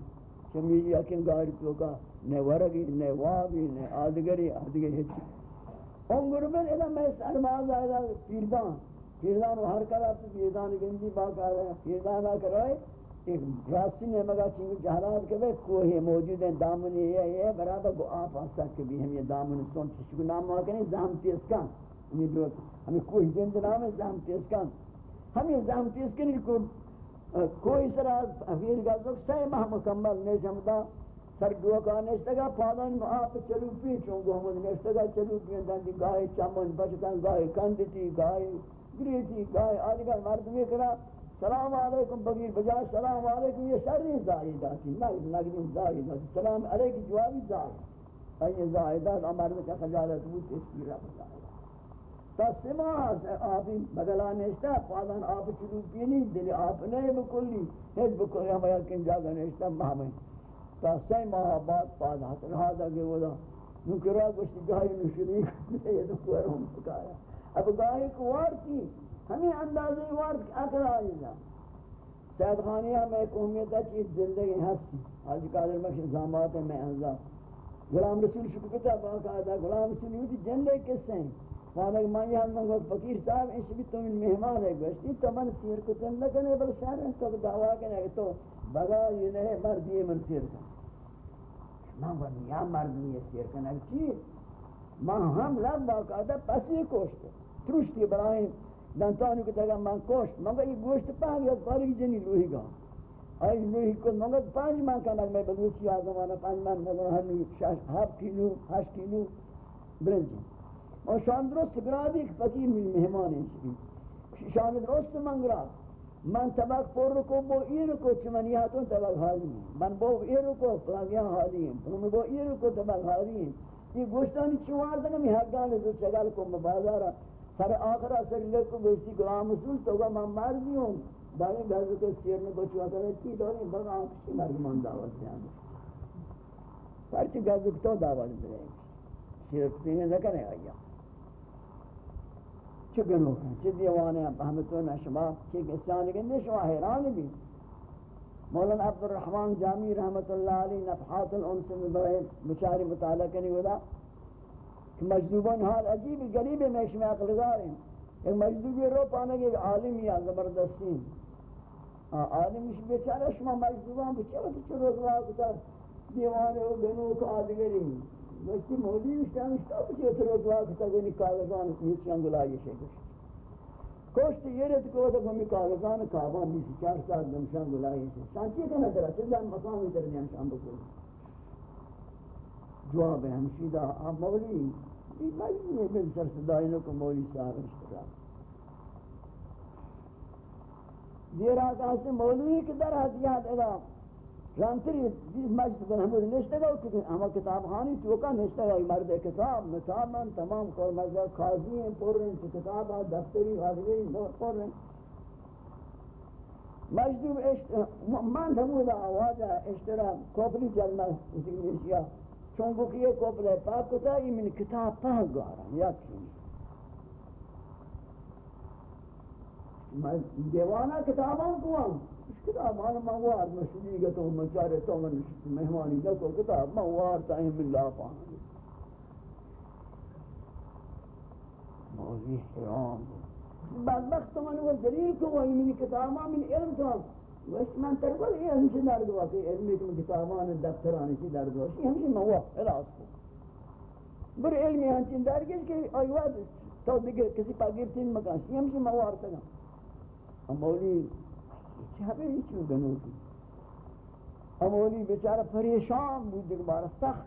چمی یکن گاری تو کا نے ورگی نے وابی نے آدگری آدگری ہیچی انگر بن ادھا میں سرماز آئے پیردان. پیردان ہر کلا تو پیردان گنجی باق آ پیردان آ کر ایک راسی نے مگا چنگو جہرات کے بے کوئی موجود ہیں دامنی یہ یہ برابر گو آپ آسا کے بھی ہم یہ دامنی سن چشکو نام ماں کریں زہم تیز کان ہمیں کوئی زند نام ہے زہم تیز کان ہم یہ زہم تیز کن کوئی سرا حفیر گا زک سی ماہ مکمل نہیں جمدا سر دو کا نشتگا پادان آپ چلو پی چون چونگو ہم نشتگا چلو پی اندن گائے چمن بچتن گائے کندتی، گائے گریتی، گائے آج آدھگر مرد میں کرا سلام علیکم، بغیر بجائے سلام علیکم، یہ شرری زائداتی نگری زائداتی سلام علیکم، جوابی زائد این زائدات امرد کا خجالت بود اس کی رب زائد تا سماس آبی بگلا نشتا پادان آب چلو پینی دلی آب نہیں بکلی ہیچ بکلی ہم یکن جاگا نشتا مہمیں تا سی ماہ بعد پادا رہا دا کہ وہ نکرہ گوشتی گاہی نشری کرتے یہ تو کوئروں بکایا اب گاہی کو وارتی ہمیں اندازی وارت اکر آئی جا. سید خانیہ میں ایک امیت ہے چیز زندگی ہستی حاجی قادر مکش زامات ہے میں انزا. غلام رسول شکر کتا، باقاعدہ غلام رسول یہ تھی جندے کس ہیں فانا کہ مانی حال منگو فقیر صاحب اس بھی تو مہمان ہے گوشتی تو من سیر کو تن لکنے بل شہر ہیں تو دعویٰ کنے کہ تو بگا یہ نہیں مرد یہ من سیر کن. من ورنی یا مرد یہ سیر کن چی؟ من ہم لب باقاعدہ پسی کوشت ترشتی برائیں دانتانو کہ تگا من کوشت مگا یہ گوشت پاہم یا باری جنی لوہی گا. آئی لوہی کو مگا پانچ من کنگ میں بلوچی آزمانا پانچ من مگا ہمی ہف کیلو ہشت کیلو برنجی اور شان درست گرادی کہ فقیر من مہمان ہیں شان درست من گراد من طبق پر رکو بو ای رکو چمنی ہاتوں طبق حالی ہیں من بو ای رکو پلاگیاں حالی ہیں من بو ای رکو طبق حالی ہیں یہ گوشتانی چوار دنگا میں حقان دو چگل کو مبازارا سر آخرہ سر لکو گوشتی غلام رسول تو گا من مرضی ہوں باقی گھر کے سیر میں بچوا کرے کی دوری بگا آنکشی مرد من دعوت دیں پرچی گھر تو دعوت دیں سیر پینے نہ کرے آئیا چه گنوه چه دیوانه فهمتون شما چه کسانی که نشما حیران بھی مولانا عبدالرحمن جامی رحمت اللہ علی نفحات الانس میں بچاری مطالعہ کرنی ہوتا. کہ مجذوبان حال عجیب، غریب میں شما عقل گار ہیں ایک مجذوبی رو پانے کے عالم یا زبردستین عالم اش بیچارہ شما مجذوبان بچے وقت چه روزگار کتا دیوانے و گنوہ کا آدگری. وقتی مودی اشتام اشتام بچے اتر روزگار کتا گنی کاغذان نیچی انگلائی شکش کوشت یہ رہت کو تو ہمیں کاغذان کعبان بیسی چار سال دمشان گلائی سے شانتی کا نظر ہے چیزان مقامی در نیان شام بکل جواب ہے ہمشیدہ آپ مولی یہ مجموعی ہے بن سر صدائنوں کو مولی صاحب اشترا دیر آقا سے مولوی کی در حدیات ادا رانتری جیس مجلس بن حمود نشتے گا کہ ہما کتاب خانی چوکا نشتے گا مرد کتاب نتاب من تمام کور مجلس قاضی ہیں پور رہے ہیں کتاب ہے دفتری حاضری پور رہے ہیں مجدوب من حمود آواز اشترا کوپلی جلنا اسی نیشیا چون بکیے کوپلے پاک کتا یہ من کتاب پاک گارا یکی دیوانہ کتاباں کوام کتاب آن موار مشہوری گا تو مچارے تو من مہمانی نکو کتاب موار تائیں باللہ پاہاں موضی حرام۔ بدبخت تو من وہ دلیل کو وہی منی کتاباں من علم تو۔ وشت من تربل یہ ہمشہ درد ہوا کہ علمی کم کتابان دفترانی چی درد ہوا یہ ہمشہ موار خلاص کو بر علمی ہنچین درگیش کہ آئیواد تو دیگر کسی پاگیرتین مکان یہ ہمشہ موار تگا ہم مولی چهبه چون بنوکی امولی بیچاره پریشان بود دیگه بار سخت۔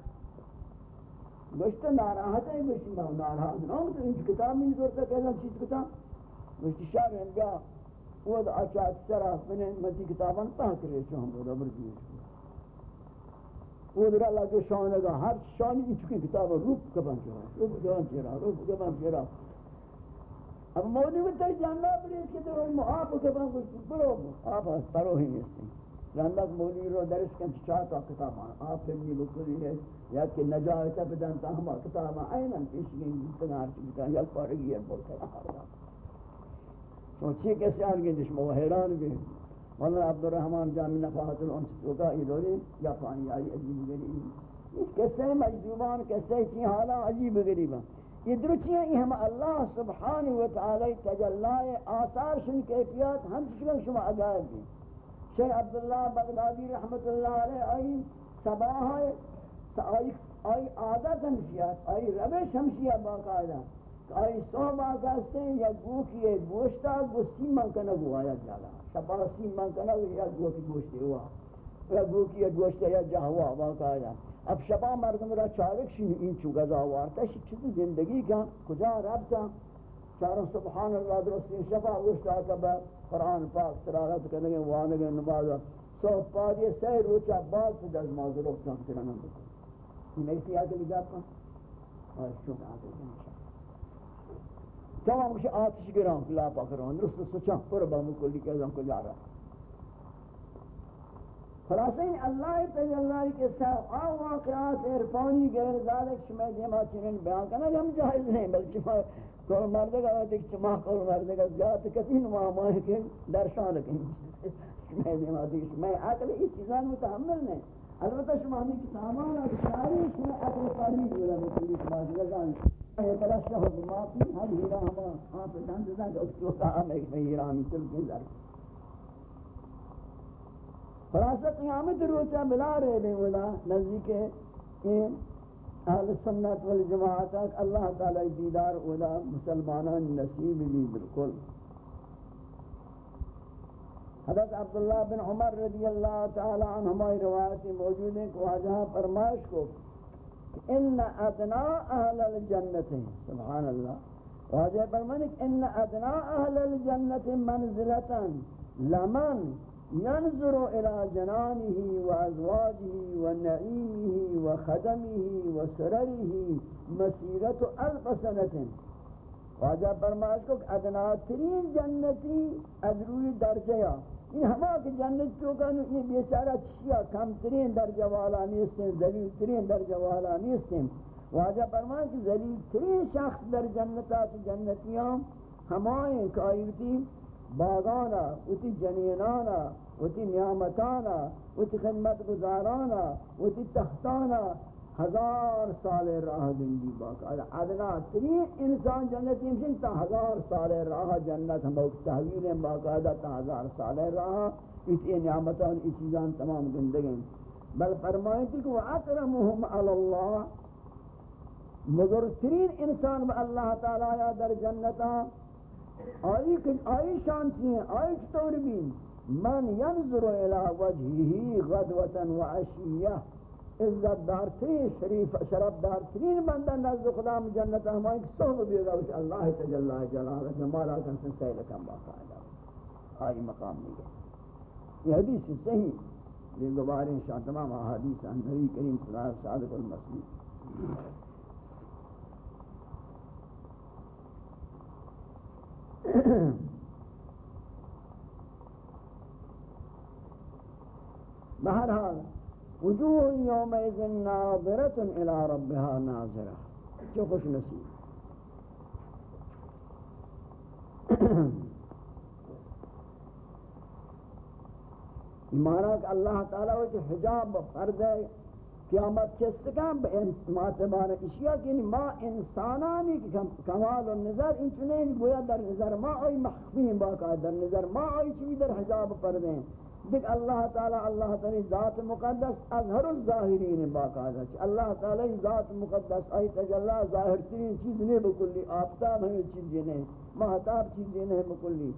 گوشت ناراحت ہے، گوشت ناراحت نام تو این کتاب میں زور تک ایسا چیز کتا گوشت شاہ رہن گیا۔ وہ دا اچھا اچاک سرا فنے مجی کتابان پاہ کرے چھو بودا برزیش جی۔ وہ در اللہ کے شان لگا ہر شانی انچ کی چکی کتاب روپ کبان چرا، روپ کبان چرا، روپ کبان چرا۔ اب مولوی میں تر جاننا بریس کے تو آپ کبان کچھ برو آپ پرو ہی نہیں جاننا کہ مولوی رو درس کن چاہتا کتاب آپ پھر فهمنی بکلی ہے۔ یا کہ نجایتا بدن تا ہما کتاب آئینا پیش گئی جتنا تنار چکتا یا پارگی ہے بولتا ہے سوچئے کیسے آرگی دشمو حیران بھی مولانا عبدالرحمن جامع نفاحت الانس چوکا ایدوری یا پانی آئی، عجیب غریب۔ اس قصے مجدوبان قصے چی حالا عجیب غریبا یہ درچیاں یہ ہم اللہ سبحانہ وتعالی تجلائے آثار شن کیفیات ہم شکل شما عجائب ہیں شیخ عبداللہ بغدادی رحمت اللہ علیہ آئی سباہ آئی آئی عادت ہمشیات آئی روش ہمشیہ باقاعدہ۔ آئی صحبہ کہتے ہیں، یا گوکی گوشتا گوستی من کنگو آیا جالا۔ شبا سیم من کنا یا گوشت گوشت ہوا۔ یا گوکی گوشت یا جہوا واقعا اب شبا مردم را چارک شین این چو گزا وارتا شی چیز زندگی کن کجا ربتا چارم سبحان اللہ درستی شبا گوشت آتا با قرآن پاک سراغت کنگے، وانگے، نمازا. سو پادی سی روچا بعد سے دز مازر اکتان کرنا بکن. یہ نہیں آگے بھی جاتا؟ اور شکر آگے بھی تمام کچھ آتش گران لا پاکران درست سچان پر بامو کلی کہ ازم کو جا رہا؟ خلاصہ ان اللہ تعالی اللہ کے ساتھ آ واقعات عرفانی غیر ذالک شما دیما چنین بیان کرنا ہم جائز نہیں بلکہ کول مرد کا دیکھ چما کول مرد کا ذات کتنی نما ماہ کے درشان کہیں شما دیما دیکھ میں عقل اس چیزان متحمل نہیں البتہ شما ہمیں کتابان اور شعری شما عقل قاری بولا مسلی شما دیگا ہے بڑا شہر معافی ہر ہیرا ہم آپ دند دند اس کو کہا میں میں ہیرا ہم چل کے خلاصہ قیامت روچا بلا رہے ہیں ولا نزدیک کہ اہل سنت والجماعت، اللہ تعالی دیدار ولا مسلمانان نصیب بھی بالکل۔ حضرت عبداللہ بن عمر رضی اللہ تعالی عنہما روایت موجود ہیں کہ واجہ فرمائش کو ان ادنا اهل الجنه سبحان الله واجه فرمانك ان ادنا اهل الجنه منزله لمن ينظر الى جنانه وازواجه ونعيمه وخدمه وسرره مسيره الف سنه واجه فرمائش کو ادنا ترین جنتی ادروی درجہ یہ ہما کہ جنت تو کہ یہ بیچارہ چیا کم ترین درجہ والا نیستیں ذلیل ترین درجہ والا نیستیں واجہ فرمائے کہ ذلیل ترین شخص در جنتا چی جنتیاں ہمائیں کہ آئیوتی باغانا، اتی جنینانا، اتی نعمتانا، اتی خدمت گزارانا اتی تختانا، ہزار سال راہ گنجی باقا ادنا ترین انسان جنت ہمشن تا ہزار سال راہ جنت ہم اوک تحویل ہیں باقاعدہ تا ہزار سال راہ۔ اس یہ نعمتان اس چیزان تمام گندگیں بل فرمائیں تھی کہ وَأَكْرَمُهُمْ عَلَى اللَّهِ۔ مضرترین انسان با اللہ تعالی در جنتا آئی, کہ آئی شان چیئے آئی چطور بھی من ينظر الى وجهه غدوة وعشية عزت دارترین شریف شرف دارترین بندہ نزد خدا میں جنت ہمائیں کہ سوہ بیگا وچ اللہ تجلہ جلال جمالا کنسن سیل کم باقاعدہ آئی مقام نہیں گئے یہ حدیث صحیح یہ گباریں شاہ تمام حدیث نبی کریم صلی اللہ علیہ وسلم صادق المسلم بہرحال وجوه يومئذ ناظرة إلى ربها ناظرة. جو خوش نصیب. کہ اللہ تعالیٰ وہ حجاب فرد ہے قیامت چست کام بے ماتبان اشیاء کی ما انسانانی کمال و نظر انچنین گویا در نظر ما آئی مخفین باقا در نظر ما آئی چوی در حجاب فرد ہیں دیکھ اللہ تعالی اللہ تعالی ذات مقدس اظہر الظاہرین باقاعدہ اللہ تعالی ذات مقدس آئی تجلی ظاہر ترین چیز نہیں بکلی. آفتاب ہمیں چیز نہیں محتاب چیز نہیں بکلی.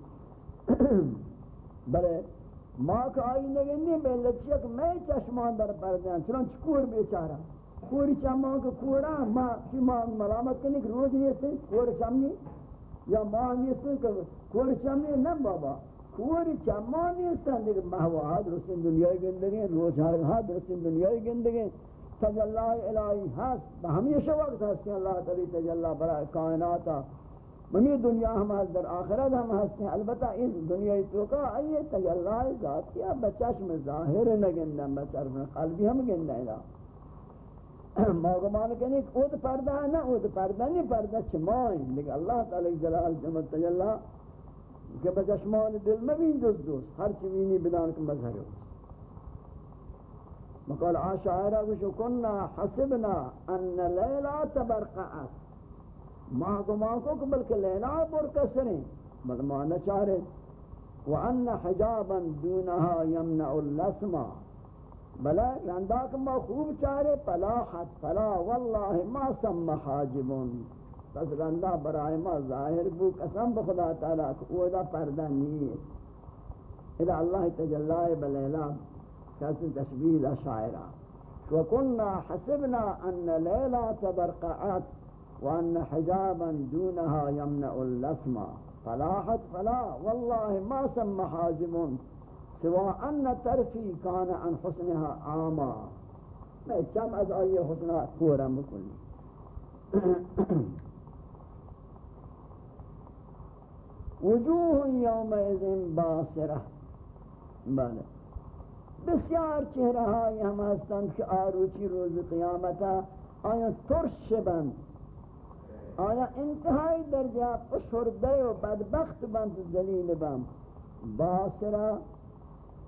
بلے ماں کا آئی نگنی بے لچک میں چشمان در پردیان چنانچہ کور بیچارا کوری چمان کو کورا ماں کی ماں ملامت کرنے کہ روز نہیں کور چمنی یا ماں نہیں سے کور چمنی نہ بابا. کوری چمانی استن دیگر محوات رسین دنیای گندگی روزہات رسین دنیای گندگی. تجلہ الہی ہست ہمیشہ وقت ہستی اللہ تعالی تجلہ برای کائناتا. ممی دنیا ہم ہست در آخرت ہم ہستے ہیں البتہ اس دنیا توقع آئیے تجلہ ذات کیا بچشم ظاہر نگندہ بچشم قلبی ہم گندہ ہے موگمان کہنے کہ اوت پردہ ہے نا اوت پردہ نہیں پردہ چمائیں لیکن اللہ تعالی جلال جمع تجلہ کہ بچشمان دل میں بھی جز دوست، ہر چوینی بدان کے مظہر ہو مقال عاشائرہ وشو کننا حسبنا ان لیلہ تبرقعت. ما گمان کو کہ بلکہ لیلہ برکسریں بل ما نچارے وان حجابا دونها يمنع اللسمہ بلا یانداک ما خوب چارے پلاحت پلا واللہ ما سم حاجبون۔ بس رندہ برائے ما ظاہر بو، قسم بخدا تعالیٰ کہ او دا پردہ نہیں ہے اذا اللہ تجلائے بلیلہ کسی تشبیل شاعرہ۔ وکننا حسبنا ان لیلہ تبرقعت۔ وأن حجابا دونها يمنع اللسمة فلاحت فلا والله ما سمى حازم سوى أن ترفي كان عن حسنها عاما. ما كم از اي حسنہ كورا مکنی وجوه يومئذ باصره بل بسیار چهره های هم هستند که آروچی روز قیامتا آیا ترش شبند آیا انتہائی درجہ پشردے و بدبخت بند ذلیل بند باصرہ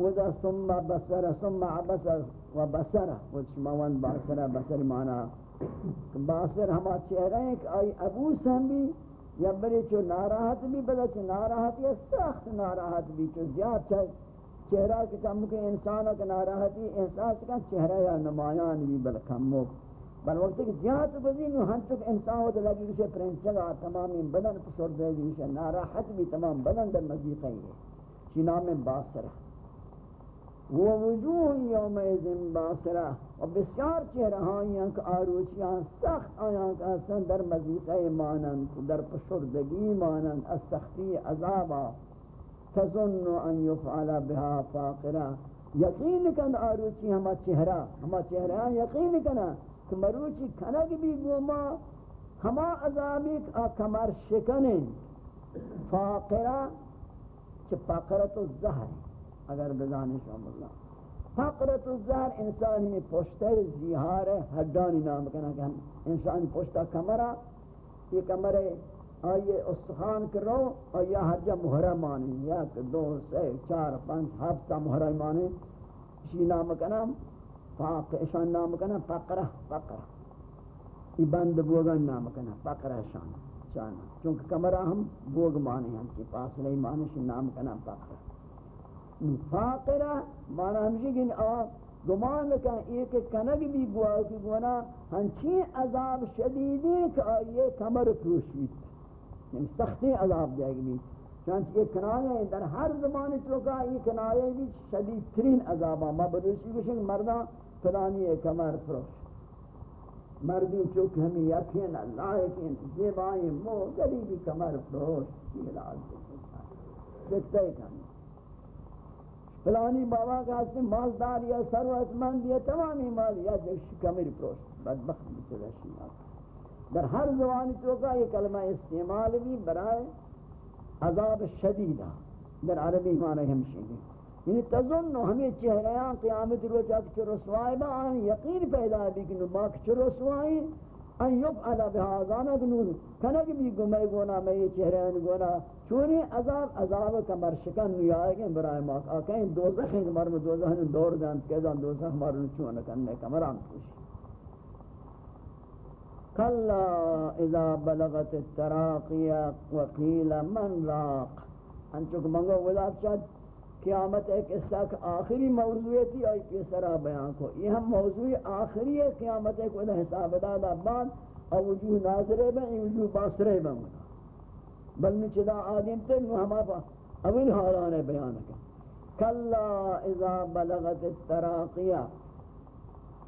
وذا ثم بصر ثم عبس و بصر وشما وان باصر بصر معنی باصر ہما چہرہ ہیں کہ آئی ابوس ہم بھی یا بری چو ناراحت بھی بدا چو ناراحت یا سخت ناراحت بھی، چو زیاد چاہے چہرہ کہ کم کے انسانہ کا ناراحتی احساس کا چہرہ یا نمایان بھی بل کمو بل وقت کہ زیاد بزی نو ہن چک انسان ہوتا لگی کسی پرنچگا تمامی بدن پسر دے گی کسی ناراحت بھی تمام بدن در مزیقہ ہے چی نام باصرہ ووجوه یومئذ باصرہ و بسیار چہرہ آیاں کہ آروچیاں سخت آیاں کہ اصلا در مزیقہ مانند در پشردگی مانند از سختی عذابا۔ تظن ان یفعل بها فاقرہ۔ یقین کن آروچی ہما چہرہ۔ ہما چہرہ یقین کنا۔ کہ مروچی کنگ بھی گوما ہما عذابی کمر شکنیں فاقرہ چھ فاقرت الزہر اگر بزانی شام اللہ فقرت الزہر انسان میں پوشتہ زیہار حدانی نام کنا کہ انسان پوشتہ کمرہ یہ کمرے آئیے استخان کرو اور یہ ہر جا محرم مانے یک، دو سے چار پانچ ہفتہ محرم مانے اسی نام کنا فاق اشان نام کنا، فقرہ فقرہ. یہ بند بوگن نام کنا، فقرہ شان شان چونکہ کمرہ ہم بوگ مانے ہم کی پاس نہیں مانے شی نام کنا، فقرہ. فاقرہ مانا ہمشی کہ آہ گمان لکن ایک کنگ بھی گوا کی گونا ہنچی عذاب شدیدی کہ آئیے کمر پروشید یعنی سختی عذاب جائے گی چانچہ یہ کنایہ در ہر زمانی چلوکا یہ کنایہ بھی شدید ترین عذابہ ما بروشی کشنگ مردہ فلانی کمر پروش مردی چوک ہمیں یقین اللہ یقین زیبائیں مو قریبی کمر پروش یہ علاج دیکھتے ہیں فلانی بابا کا اس مالدار یا ثروت مند یا تمامی مال یا جش کمر پروش بدبخت بھی چلا در ہر زبانی تو کا یہ کلمہ استعمال بھی برائے عذاب شدیدہ. در عربی معنی ہمشی گی یعنی تظن ہمیں چہریاں قیامت روچ اکچ رسوائی با، آن یقین پیدا بھی کہ نما اکچ رسوائی، ان یفعل بهذا نون کنگ بھی گمے گونا، میں یہ چہرے گونا. چونی عذاب عذاب کمر شکن نی آئے گے برائے ما کہیں دوزخ ہیں مر میں دوزخ نے دور دان کہ دوزخ مر چون کرنے کمران خوش کلا اذا بلغت التراقی وقیل من راق. انچک منگو ودا چاہت قیامت ایک قصہ کہ آخری موضوع تھی آئی کے بیان کو۔ یہ ہم موضوع آخری ہے، قیامت ایک ودا حساب دادا بعد اور وجوہ ناظرے بیں وجوہ باصرے بیں بل میں چدا آدم تے نو ہما پا اول حالانے بیان کا۔ کلا اذا بلغت التراقیہ۔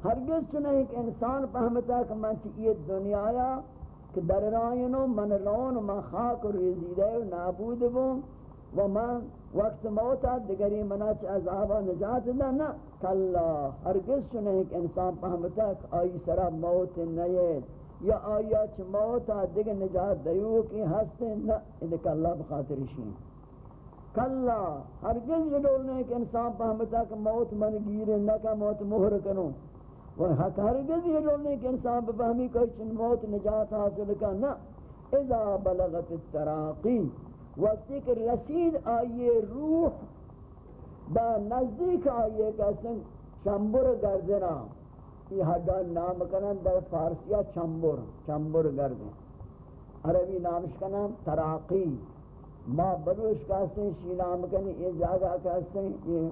ہرگز چنہ ایک انسان پہمتا کہ من چی دنیا یا کہ در رائنو من رون من خاک و ریزیدے و نابود بوں و من وقت موتا دگری منا چ عذابا نجات دا نا کلا، ہرگز چنے ایک انسان پہمتا کہ آئی سرا موت نیت یا آیا چ موتا دگ نجات دیو کی ہستے نا ادھے کلا بخاطر شین کلا، ہرگز جدولنے ایک انسان پہمتا کہ موت من گیرے، نہ کہ موت مہر کنو. و حق ہرگز یہ جدولنے ایک انسان پہمی کوئی چن موت نجات حاصل کرنا اذا بلغت التراقی وقتی کہ رسید آئیے روح، با نزدیک آئیے کسن چمبر گردنا یہ حدا نام کنن در فارسیہ چمبر چمبر گردن عربی نامش کا نام تراقی. ما بلوش کہتے شی نام کنی یہ جاگہ کہتے یہ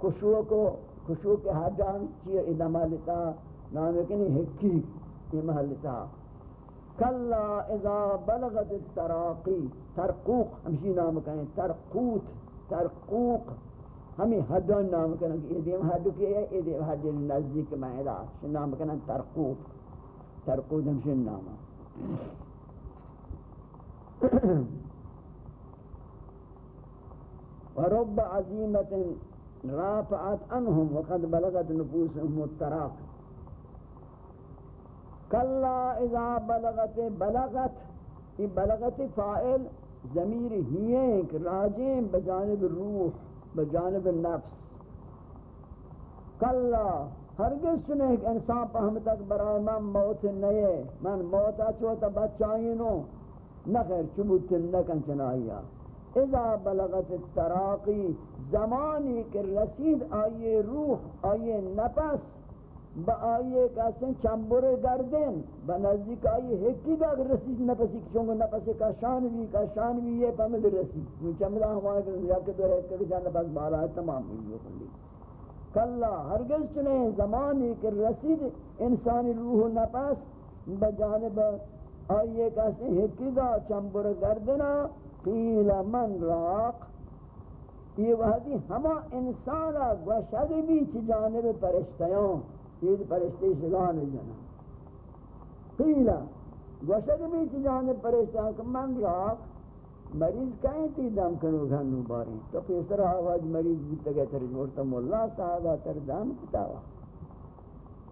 کشو کو کشو کے حدان چیئے ادامہ لتا نام کنی حکی یہ محلتا کلا إذا بلغت التراقی ترقوق ہمشی نام کہیں ترقوت ترقوق. ہمیں حدون نام کہیں یہ دیم حدو کی ہے یہ دیم حد نزدیک معدہ نام کہیں ترقوق. ترقوت ہمشی نام ورب عظیمت رافعت عنهم وقد بلغت نفوسهم التراقی کلا اذا بلغت بلغت، یہ بلغت فائل ضمیر ہی ہیں کہ راجیں بجانب روح، بجانب نفس. کلا، ہرگز سنے کہ انسان پہم تک برای من موت نئے، من موت اچھوتا بچائینو نخیر چبوت نکن چنائیا اذا بلغت التراقی، زمانی کہ رسید آئیے روح، آئیے نفس با آئیے کہتے چمبر گردن، با نزدیک آئیے ہکی گا اگر رسید نفسی چونگو نفسی کا شان بھی، کا بھی یہ پہمد رسید یہ چمدہ ہمارے کہ یا کہ دو رہے کہ جان نفس بالا ہے، تمام ہوئی کلی کلا ہرگز چنے زمانی کہ رسید انسانی روح نفس بجانب آئیے کہتے ہکی گا چمبر گردنا قیل من راق۔ یہ وحدی ہما انسانا گوشد بھی چی جانب پرشتیوں یہ پرشتے شگان جنا قیلا گوشت بھی چی جانب پرشتے کہ من راک مریض کہیں تی دم کنو گھنو باری تو پیسر آواز مریض بودتا گئے تر جورتا مولا صاحبہ تر دم کتاوا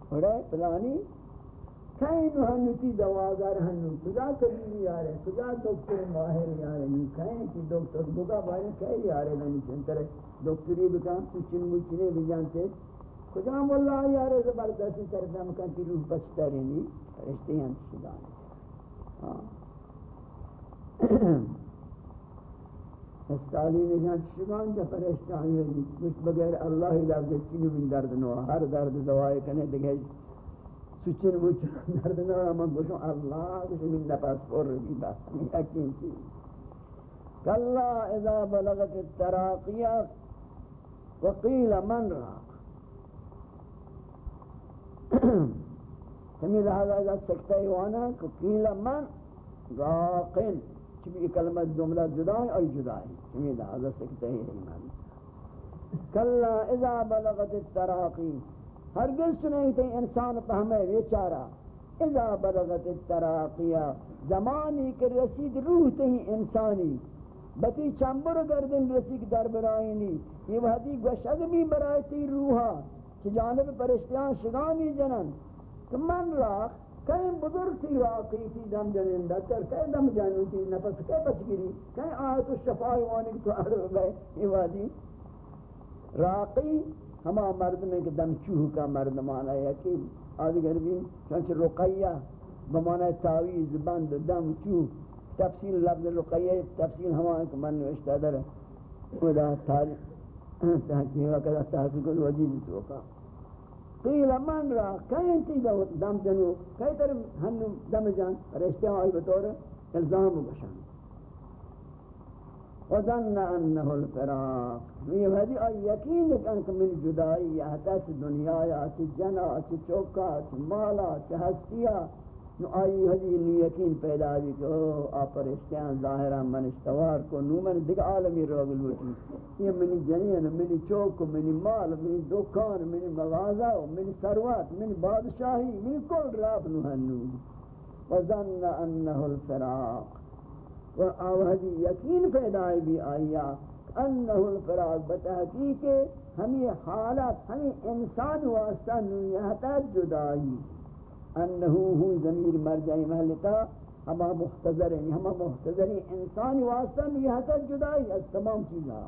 اور پلانی کہیں نو ہنو تی دوازار ہنو کجا طبیبی آرے کجا دکتر ماہر آرے نو کہیں تی دکتر بگا باری کہیں آرے نو چنتر دکتری بکان تو چن مچنے بجانتے کجا مولا یار زبردستی کردم کن کی روح بچترینی فرشتے ہیں شدان استالی نے جان شگان جا فرشتہ آئی ہے کچھ بغیر اللہ لفظ چنو بن درد نو. ہر درد دوائے کنے دیکھے سچن بچ درد نو. من بشو اللہ کچھ من نفس پر بھی بس. یقین چیز کلا اذا بلغت التراقیہ، وقیل من راق ہمیں لہذا اذا سکتہ ایوانا کہ قیل من راقن چبی کلمہ جملہ جدا ہے اور جدا ہے ہمیں لہذا سکتہ ایمان. کلا اذا بلغت التراقی. ہرگز سنیں تے انسان پہمے بیچارہ اذا بلغت التراقیہ زمانی کے رسید روح تے انسانی. بتی چمبر گردن رسید در برائنی یہ وحدی گوشد بھی برائیتی روحا. کہ جانب پرشتیان شگانی جنن، کہ من راک کہیں بزرگ تھی واقعی تھی دم جنندہ تر کہیں دم جنن تھی نفس کہیں بچ گری، کہیں آیت الشفائی وانی تو عرب گئے یہ وادی۔ راقی ہما مرد میں کہ دم چوہ کا مرد مانا ہے کہ آدھگر بھی چونچہ رقیہ بمانا تاویز بند، دم چوہ۔ تفصیل لفظ رقیہ، تفصیل ہما کہ من نوشتہ در خدا تاریخ تحقیق وقت تحقیق الوجیز توقع قیل من را کئی تی دم جنو کئی در ہنو دم جان رشتے آئی بطور الزام بشان. وظن انه الفراق. یہ ودی آئی یقین کن کہ من جدائی یا حتی دنیا یا چی جنا، چی چوکا، چی مالا، چی ہستیا نو آئی حدی نو یقین پیدا بھی کہ آپ پرشتیان ظاہرہ من اشتوار کو، نو من دیکھ عالمی روگل ہوتی یہ منی جنین، منی چوک منی مال، منی دکان، منی مغازہ منی سروات منی بادشاہی، منی کل راب نو ہنو. وظن انہو الفراق. و آو آوہدی یقین پیدائی بھی آیا انہو الفراغ بتحقیق، ہمیں حالت ہمیں انسان واسطہ نویہتا جدائی. انہو ہوں ضمیر مرجعی محلتا ہما مختزر ہیں ہما مختزر انسان واسطہ نویہتا جدائی از تمام چیزا.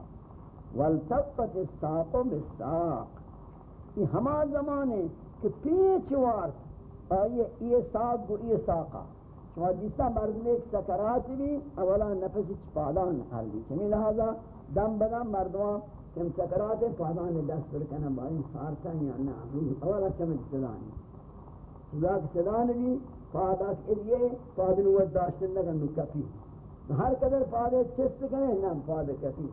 والتقت الساق بالساق. یہ ہما زمانے کہ پیچ وارت آئیے یہ ساق کو یہ ساقا. شما جسا مرد میں ایک سکرات بھی، اولا نفس پادان حال بھی چمی لہذا دم بدم مردوان کم سکرات پادان دست پر کنم بائی سارتا یا نا اولا چمت صدانی صدا کی صدا نبی پادا ادیے پادن وقت داشتن لگن نو کفی. ہر قدر پادے چست کنے نم پاد کفی.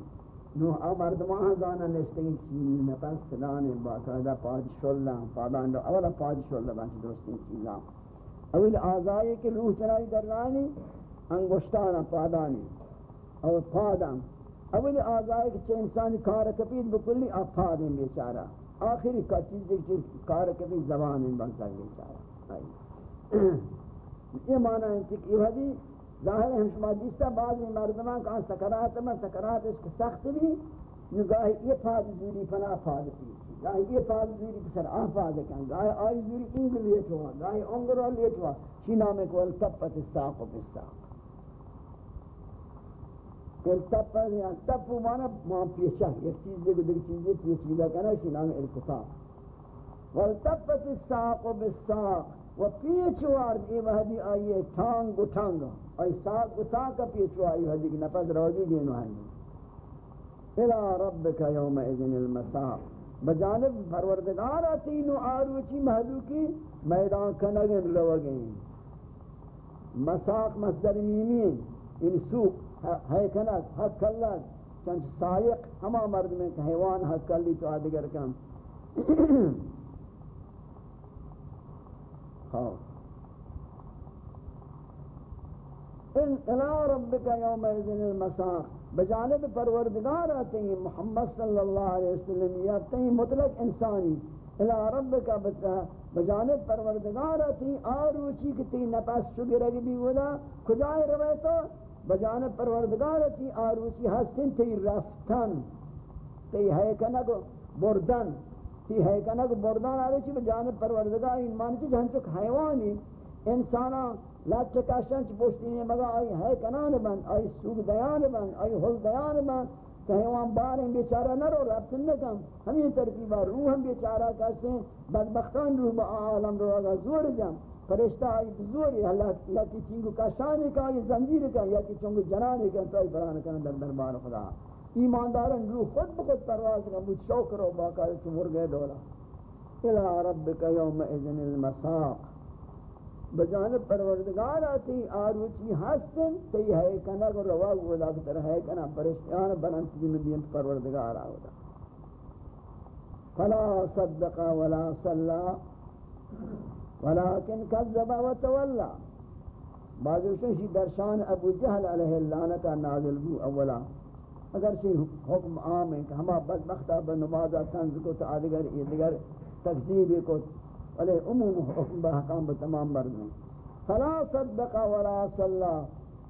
نو ا مردمان زانا نشتے نشتگی چیزی نفس صدان باقاعدہ پاد شلہ پادان دو اولا پاد شلہ بانچ دوستین چیزاں اول آزائی کے روح چرائی در رانی انگوشتانا پادانی. اور پادم. اول آزائی کے چھ انسانی کار کپید بکلی آپ پادیں بیچارہ آخری کا چیز دیکھ چھ کار کپید زبان ان بنسا بیچارہ یہ معنی ہے کہ یہ حدی ظاہر ہے شما جستا بعض مردمان کہاں سکرات میں سکرات اس کو سخت بھی نگاہ یہ پاد زوری پنا پاد پی گاہی یہ پاد زوری پسر آفاد کن گاہی آئی زوری اینگ لیت ہوا گاہی انگرہ لیت ہوا چی نام کو التپت الساق و بالساق التپت یا تپو مانا ماں پیشا ایک چیز دے کو دیکھ چیز دے پیچیدہ کنا چی نام التفاق والتپت الساق بالساق، و پیچوار ای وحدی آئیے ٹھانگ و ٹھانگ۔ آئی ساق و ساق پیچوار آئی وحدی کی نفذ روگی دینو ہے۔ الى ربک یوم اذن المساق۔ بجانب پروردگار تینو آروچی محلوکی میدان کنگن لوگیں۔ مساق مصدر میمین ان سوق ہے کنگ، حق کلگ۔ چنچ سائق ہما مرد میں حیوان حق کلی تو آدگر کم۔ خوف ان الى ربک یوم اذن المساق۔ بجانب پروردگار آتے ہیں محمد صلی اللہ علیہ وسلم یا تہیں مطلق انسانی۔ الہ رب کا بتا بجانب پروردگار آتے ہیں، آروچی کی تی نفس شگی رگی بھی ودا کجائے روے تو بجانب پروردگار آتے ہیں، آروچی ہستن تی رفتن۔ تی ہے کنگ بردن۔ تی ہے کنا کہ کنگ بردن آروچی بجانب پروردگار ایمان چی جہن چک حیوانی انسانا لچ کشن چ پشتی نے مگا آئی ہے کنان بند، آئی سوگ دیان بند، آئی حل دیان بند، کہ ہم باریں بیچارہ نہ رو رب سن ہمیں ترتیبہ روح ہم بیچارہ کیسے بدبختان روح با عالم رو، آگا زور جم، فرشتہ آئی بزوری اللہ یا کی چنگو کشانی کا، یا زنجیر کا، یا کی چنگو جنانی کا، تو بران کرن در دربار خدا۔ ایماندارن روح خود بخود پرواز کا مجھ شوق رو باقا چمر گئے دولا. الہ ربک یوم اذن المساق بجانب پروردگار آتی، آروچی ہستن تی ہے کنا کو روا گودا کی طرح ہے کنا پرشتیان بنانت کی نبیم پروردگار آودا. فلا صدق ولا صلى ولكن كذب وتولى بعض شی درشان ابو جہل علیہ اللعنت نازل بو اولا. اگر سے حکم عام ہے کہ ہما بدبختہ بنمازہ تنز کو تا دیگر دیگر تکذیب کو علی عموم حکم بحکام بتمام مردوں فلا صدق ولا صلى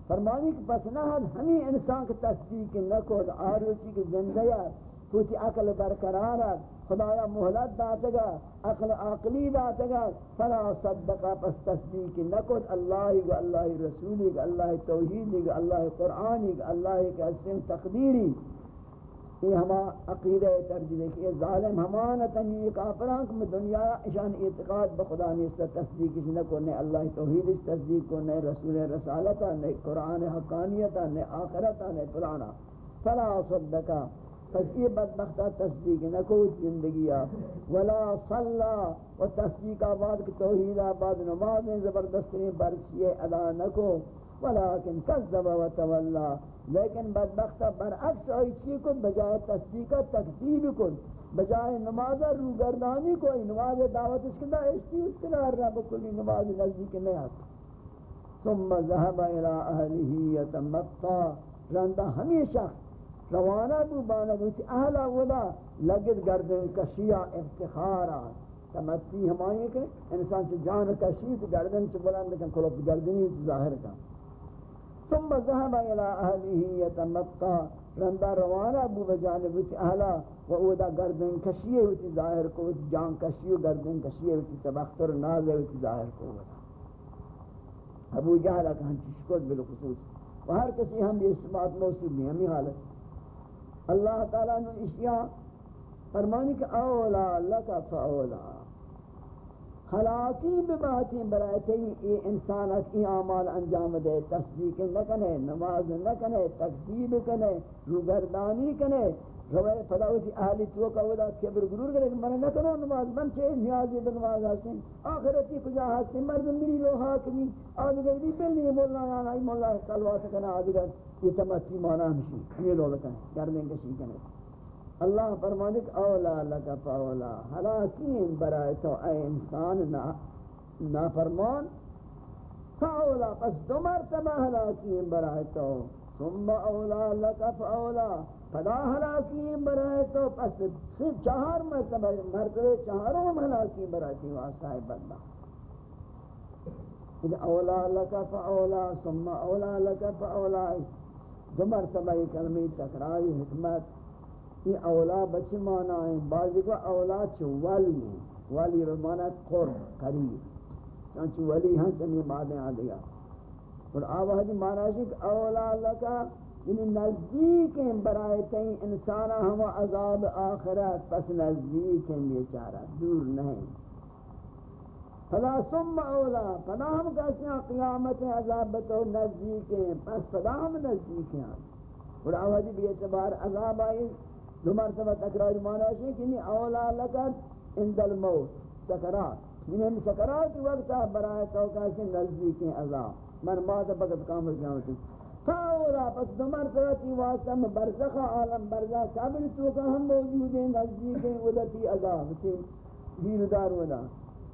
فرمانی کہ پس نہ ہمیں انسان کی تصدیق نہ کو آروچی کی زندگی پوچی عقل برقرار ہے خدایا مہلت داتا گا عقل عقلی داتا گا فلا صدق پس تصدیق نہ کو اللہ و اللہ رسولی گا اللہ توحیدی اللہ قرآنی گا اللہ کے اسم تقدیری. یہ ہما عقیدہ ترجمہ کہ یہ ظالم ہمانتا یہ کافران کہ دنیا اشان اعتقاد بخدا نیستا تصدیق اس نکو نئے اللہ توحید اس تصدیق کو نئے رسول رسالتا نئے قرآن حقانیتا نئے آخرتا نئے قرآن فلا صدقا پس یہ بدبختہ تصدیق نہ نکو زندگیا ولا صلا و تصدیق آباد کی توحید آباد نمازیں زبردستیں برسیے ادا نکو ولیکن کذب و تولا لیکن بدبخت برعکس آئی چی کن بجائے تصدیق تکذیب کن بجائے نماز روگردانی کو، نماز دعوت اس کے لیے اشتی اس کے لیے رب کلی نماز نزدیک نہیں آتا ثم ذهب الى اهله يتمطى رندا ہمیشہ روانہ بو بانا بوتی اہلا ودا لگت گردن کشیا افتخارا. تمتی ہمائیں کہ انسان سے جان کشی تو گردن سے بلند کن کلوپ گردنی ظاہر کا ثم ذهب الى اهله يتمطى رندا روانہ ابو بجانب وچ اہلا و اودا گردن کشیے وچ ظاہر کو وچ جان کشیے گردن کشیے وچ تبختر ناز وچ ظاہر کو. ابو جہل کا ہن چشکوت بالخصوص و ہر کسی ہم یہ بات موصول نہیں ہمیں حالت اللہ تعالیٰ نے اشیاء فرمانی کہ اولا لکا فاولا۔ ہلاکی بباتی برایتی ای انسانت ای اعمال انجام دے، تصدیق نہ کنے، نماز نہ کنے، تکذیب کنے، روگردانی کنے روے فداوتی اہلی تو کا ودا کبر غرور کرے من نہ کرو نماز. من چے نیازی بنواز ہستیں آخرتی کجا ہستیں مرد میری لوہا کنی آدھگر دی بلی مولا یا نائی مولا سلوات کنا آدھگر یہ تمتی مانا ہمشی یہ لوگ کنے کردیں کسی کنے اللہ فرمانے کہ اولا لکا فاولا. حلاکین برای تو اے انسان نا نافرمان. فاولا پس دو مرتبہ حلاکین برای تو. ثم اولا لکا فاولا. فدا حلاکین برای تو پس سے چہار مرتبہ مرتبہ چہاروں حلاکین برای تو واسطہ بدبہ اولا لکا فاولا ثم اولا لکا فاولا. دو مرتبہ یہ کلمی تکرائی حکمت. یہ اولا بچ مانا ہے بعضی کو اولا چو ولی. ولی بمانا قرب، قریب. چانچہ ولی ہاں چنی باتیں آ گیا اور آوہ دی مانا ہے کہ اولا لکا یعنی نزدیک ہیں برائے تین انسانا ہم عذاب آخرت، پس نزدیک ہیں بیچارہ، دور نہیں۔ فلا ثم اولا، فلا ہم کہتے ہیں؟ قیامت عذاب بتو نزدیک ہیں پس فلا ہم نزدیک ہیں۔ اور آوہ دی بیعتبار عذاب آئی۔ دو مرتبہ تکرار مانا ہے کہ نہیں اولا لکت اند الموت، سکرات۔ یعنی ہم سکرات وقت برائے توقع سے نزدیک ہیں عذاب۔ من مات بقت کامل قیامت فاولا پس دو مرتبہ تی واسطہ میں برزخ عالم برزخ قبل توقع ہم موجود ہیں، نزدیک ہیں ودتی عذاب تی دیردار ودا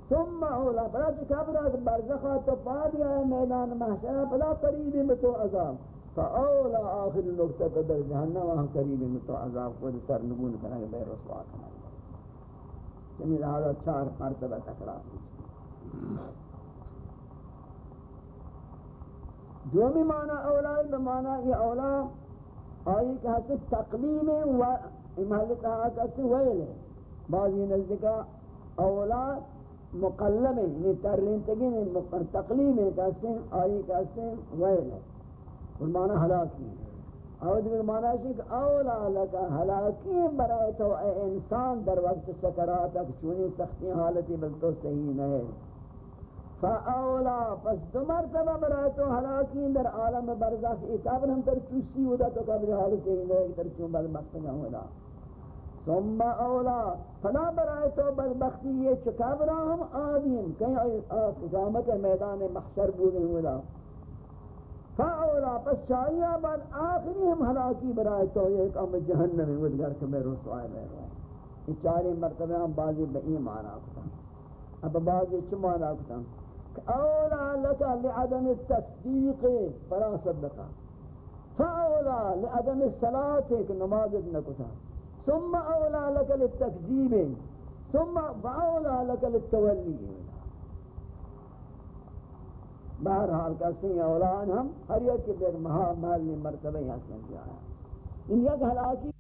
ثم اولا پلا چی قبرات برزخ تو پا دیا ہے میدان محشر پلا قریبی میں تو عذاب۔ فاولا، آخر نقطہ قدر جہنم وہاں قریب میں تو عذاب کو سر نگون کریں گے بے رسوا کریں گے جمعی چار مرتبہ تکرار۔ دومی معنی اولا ہے بمعنی یہ اولا آئی کہ حسد تقلیم و امحلتہ کسی ویل. ہے بعضی نزدکا اولا مقلم ہے یعنی ترین تگین یعنی تقلیم ہے کسی آئی کسی ویل. ہے اور معنی ہلاکی اور دیگر معنی ہے کہ اولا لکا ہلاکی برای تو اے انسان در وقت سکرات اک چونی سختی حالتی بلتو صحیح نہیں فاولا پس دو مرتبہ برای تو ہلاکی در عالم برزخ ای قبر ہم تر چوسی ہوتا تو قبر حال صحیح نہیں تر چون بدبخت نہ ہونا ثم اولا، فلا برای تو بدبختی یہ چکابرا ہم آدیم کہیں قیامت میدان محشر بودیں ہونا فاولا، پس چاہیے بعد آخری ہم ہلاکی برائے تو یہ کہ ہم جہنم میں ودگر کہ میں رسوائے رہ رہا ہوں یہ چاری مرتبہ ہم بعضی بئی مانا کتا اب بعضی چھ مانا کتا أولى لك لعدم التصديق فلا صدقا فأولى لعدم الصلاة نماز نكتا ثم أولى لك للتكذيب ثم فأولى لك للتولي. بہرحال کہتے ہیں أولاد ہم ہر ایک کے دیر محال محل مرتبہ یہاں سے آیا ان یک ہلاکی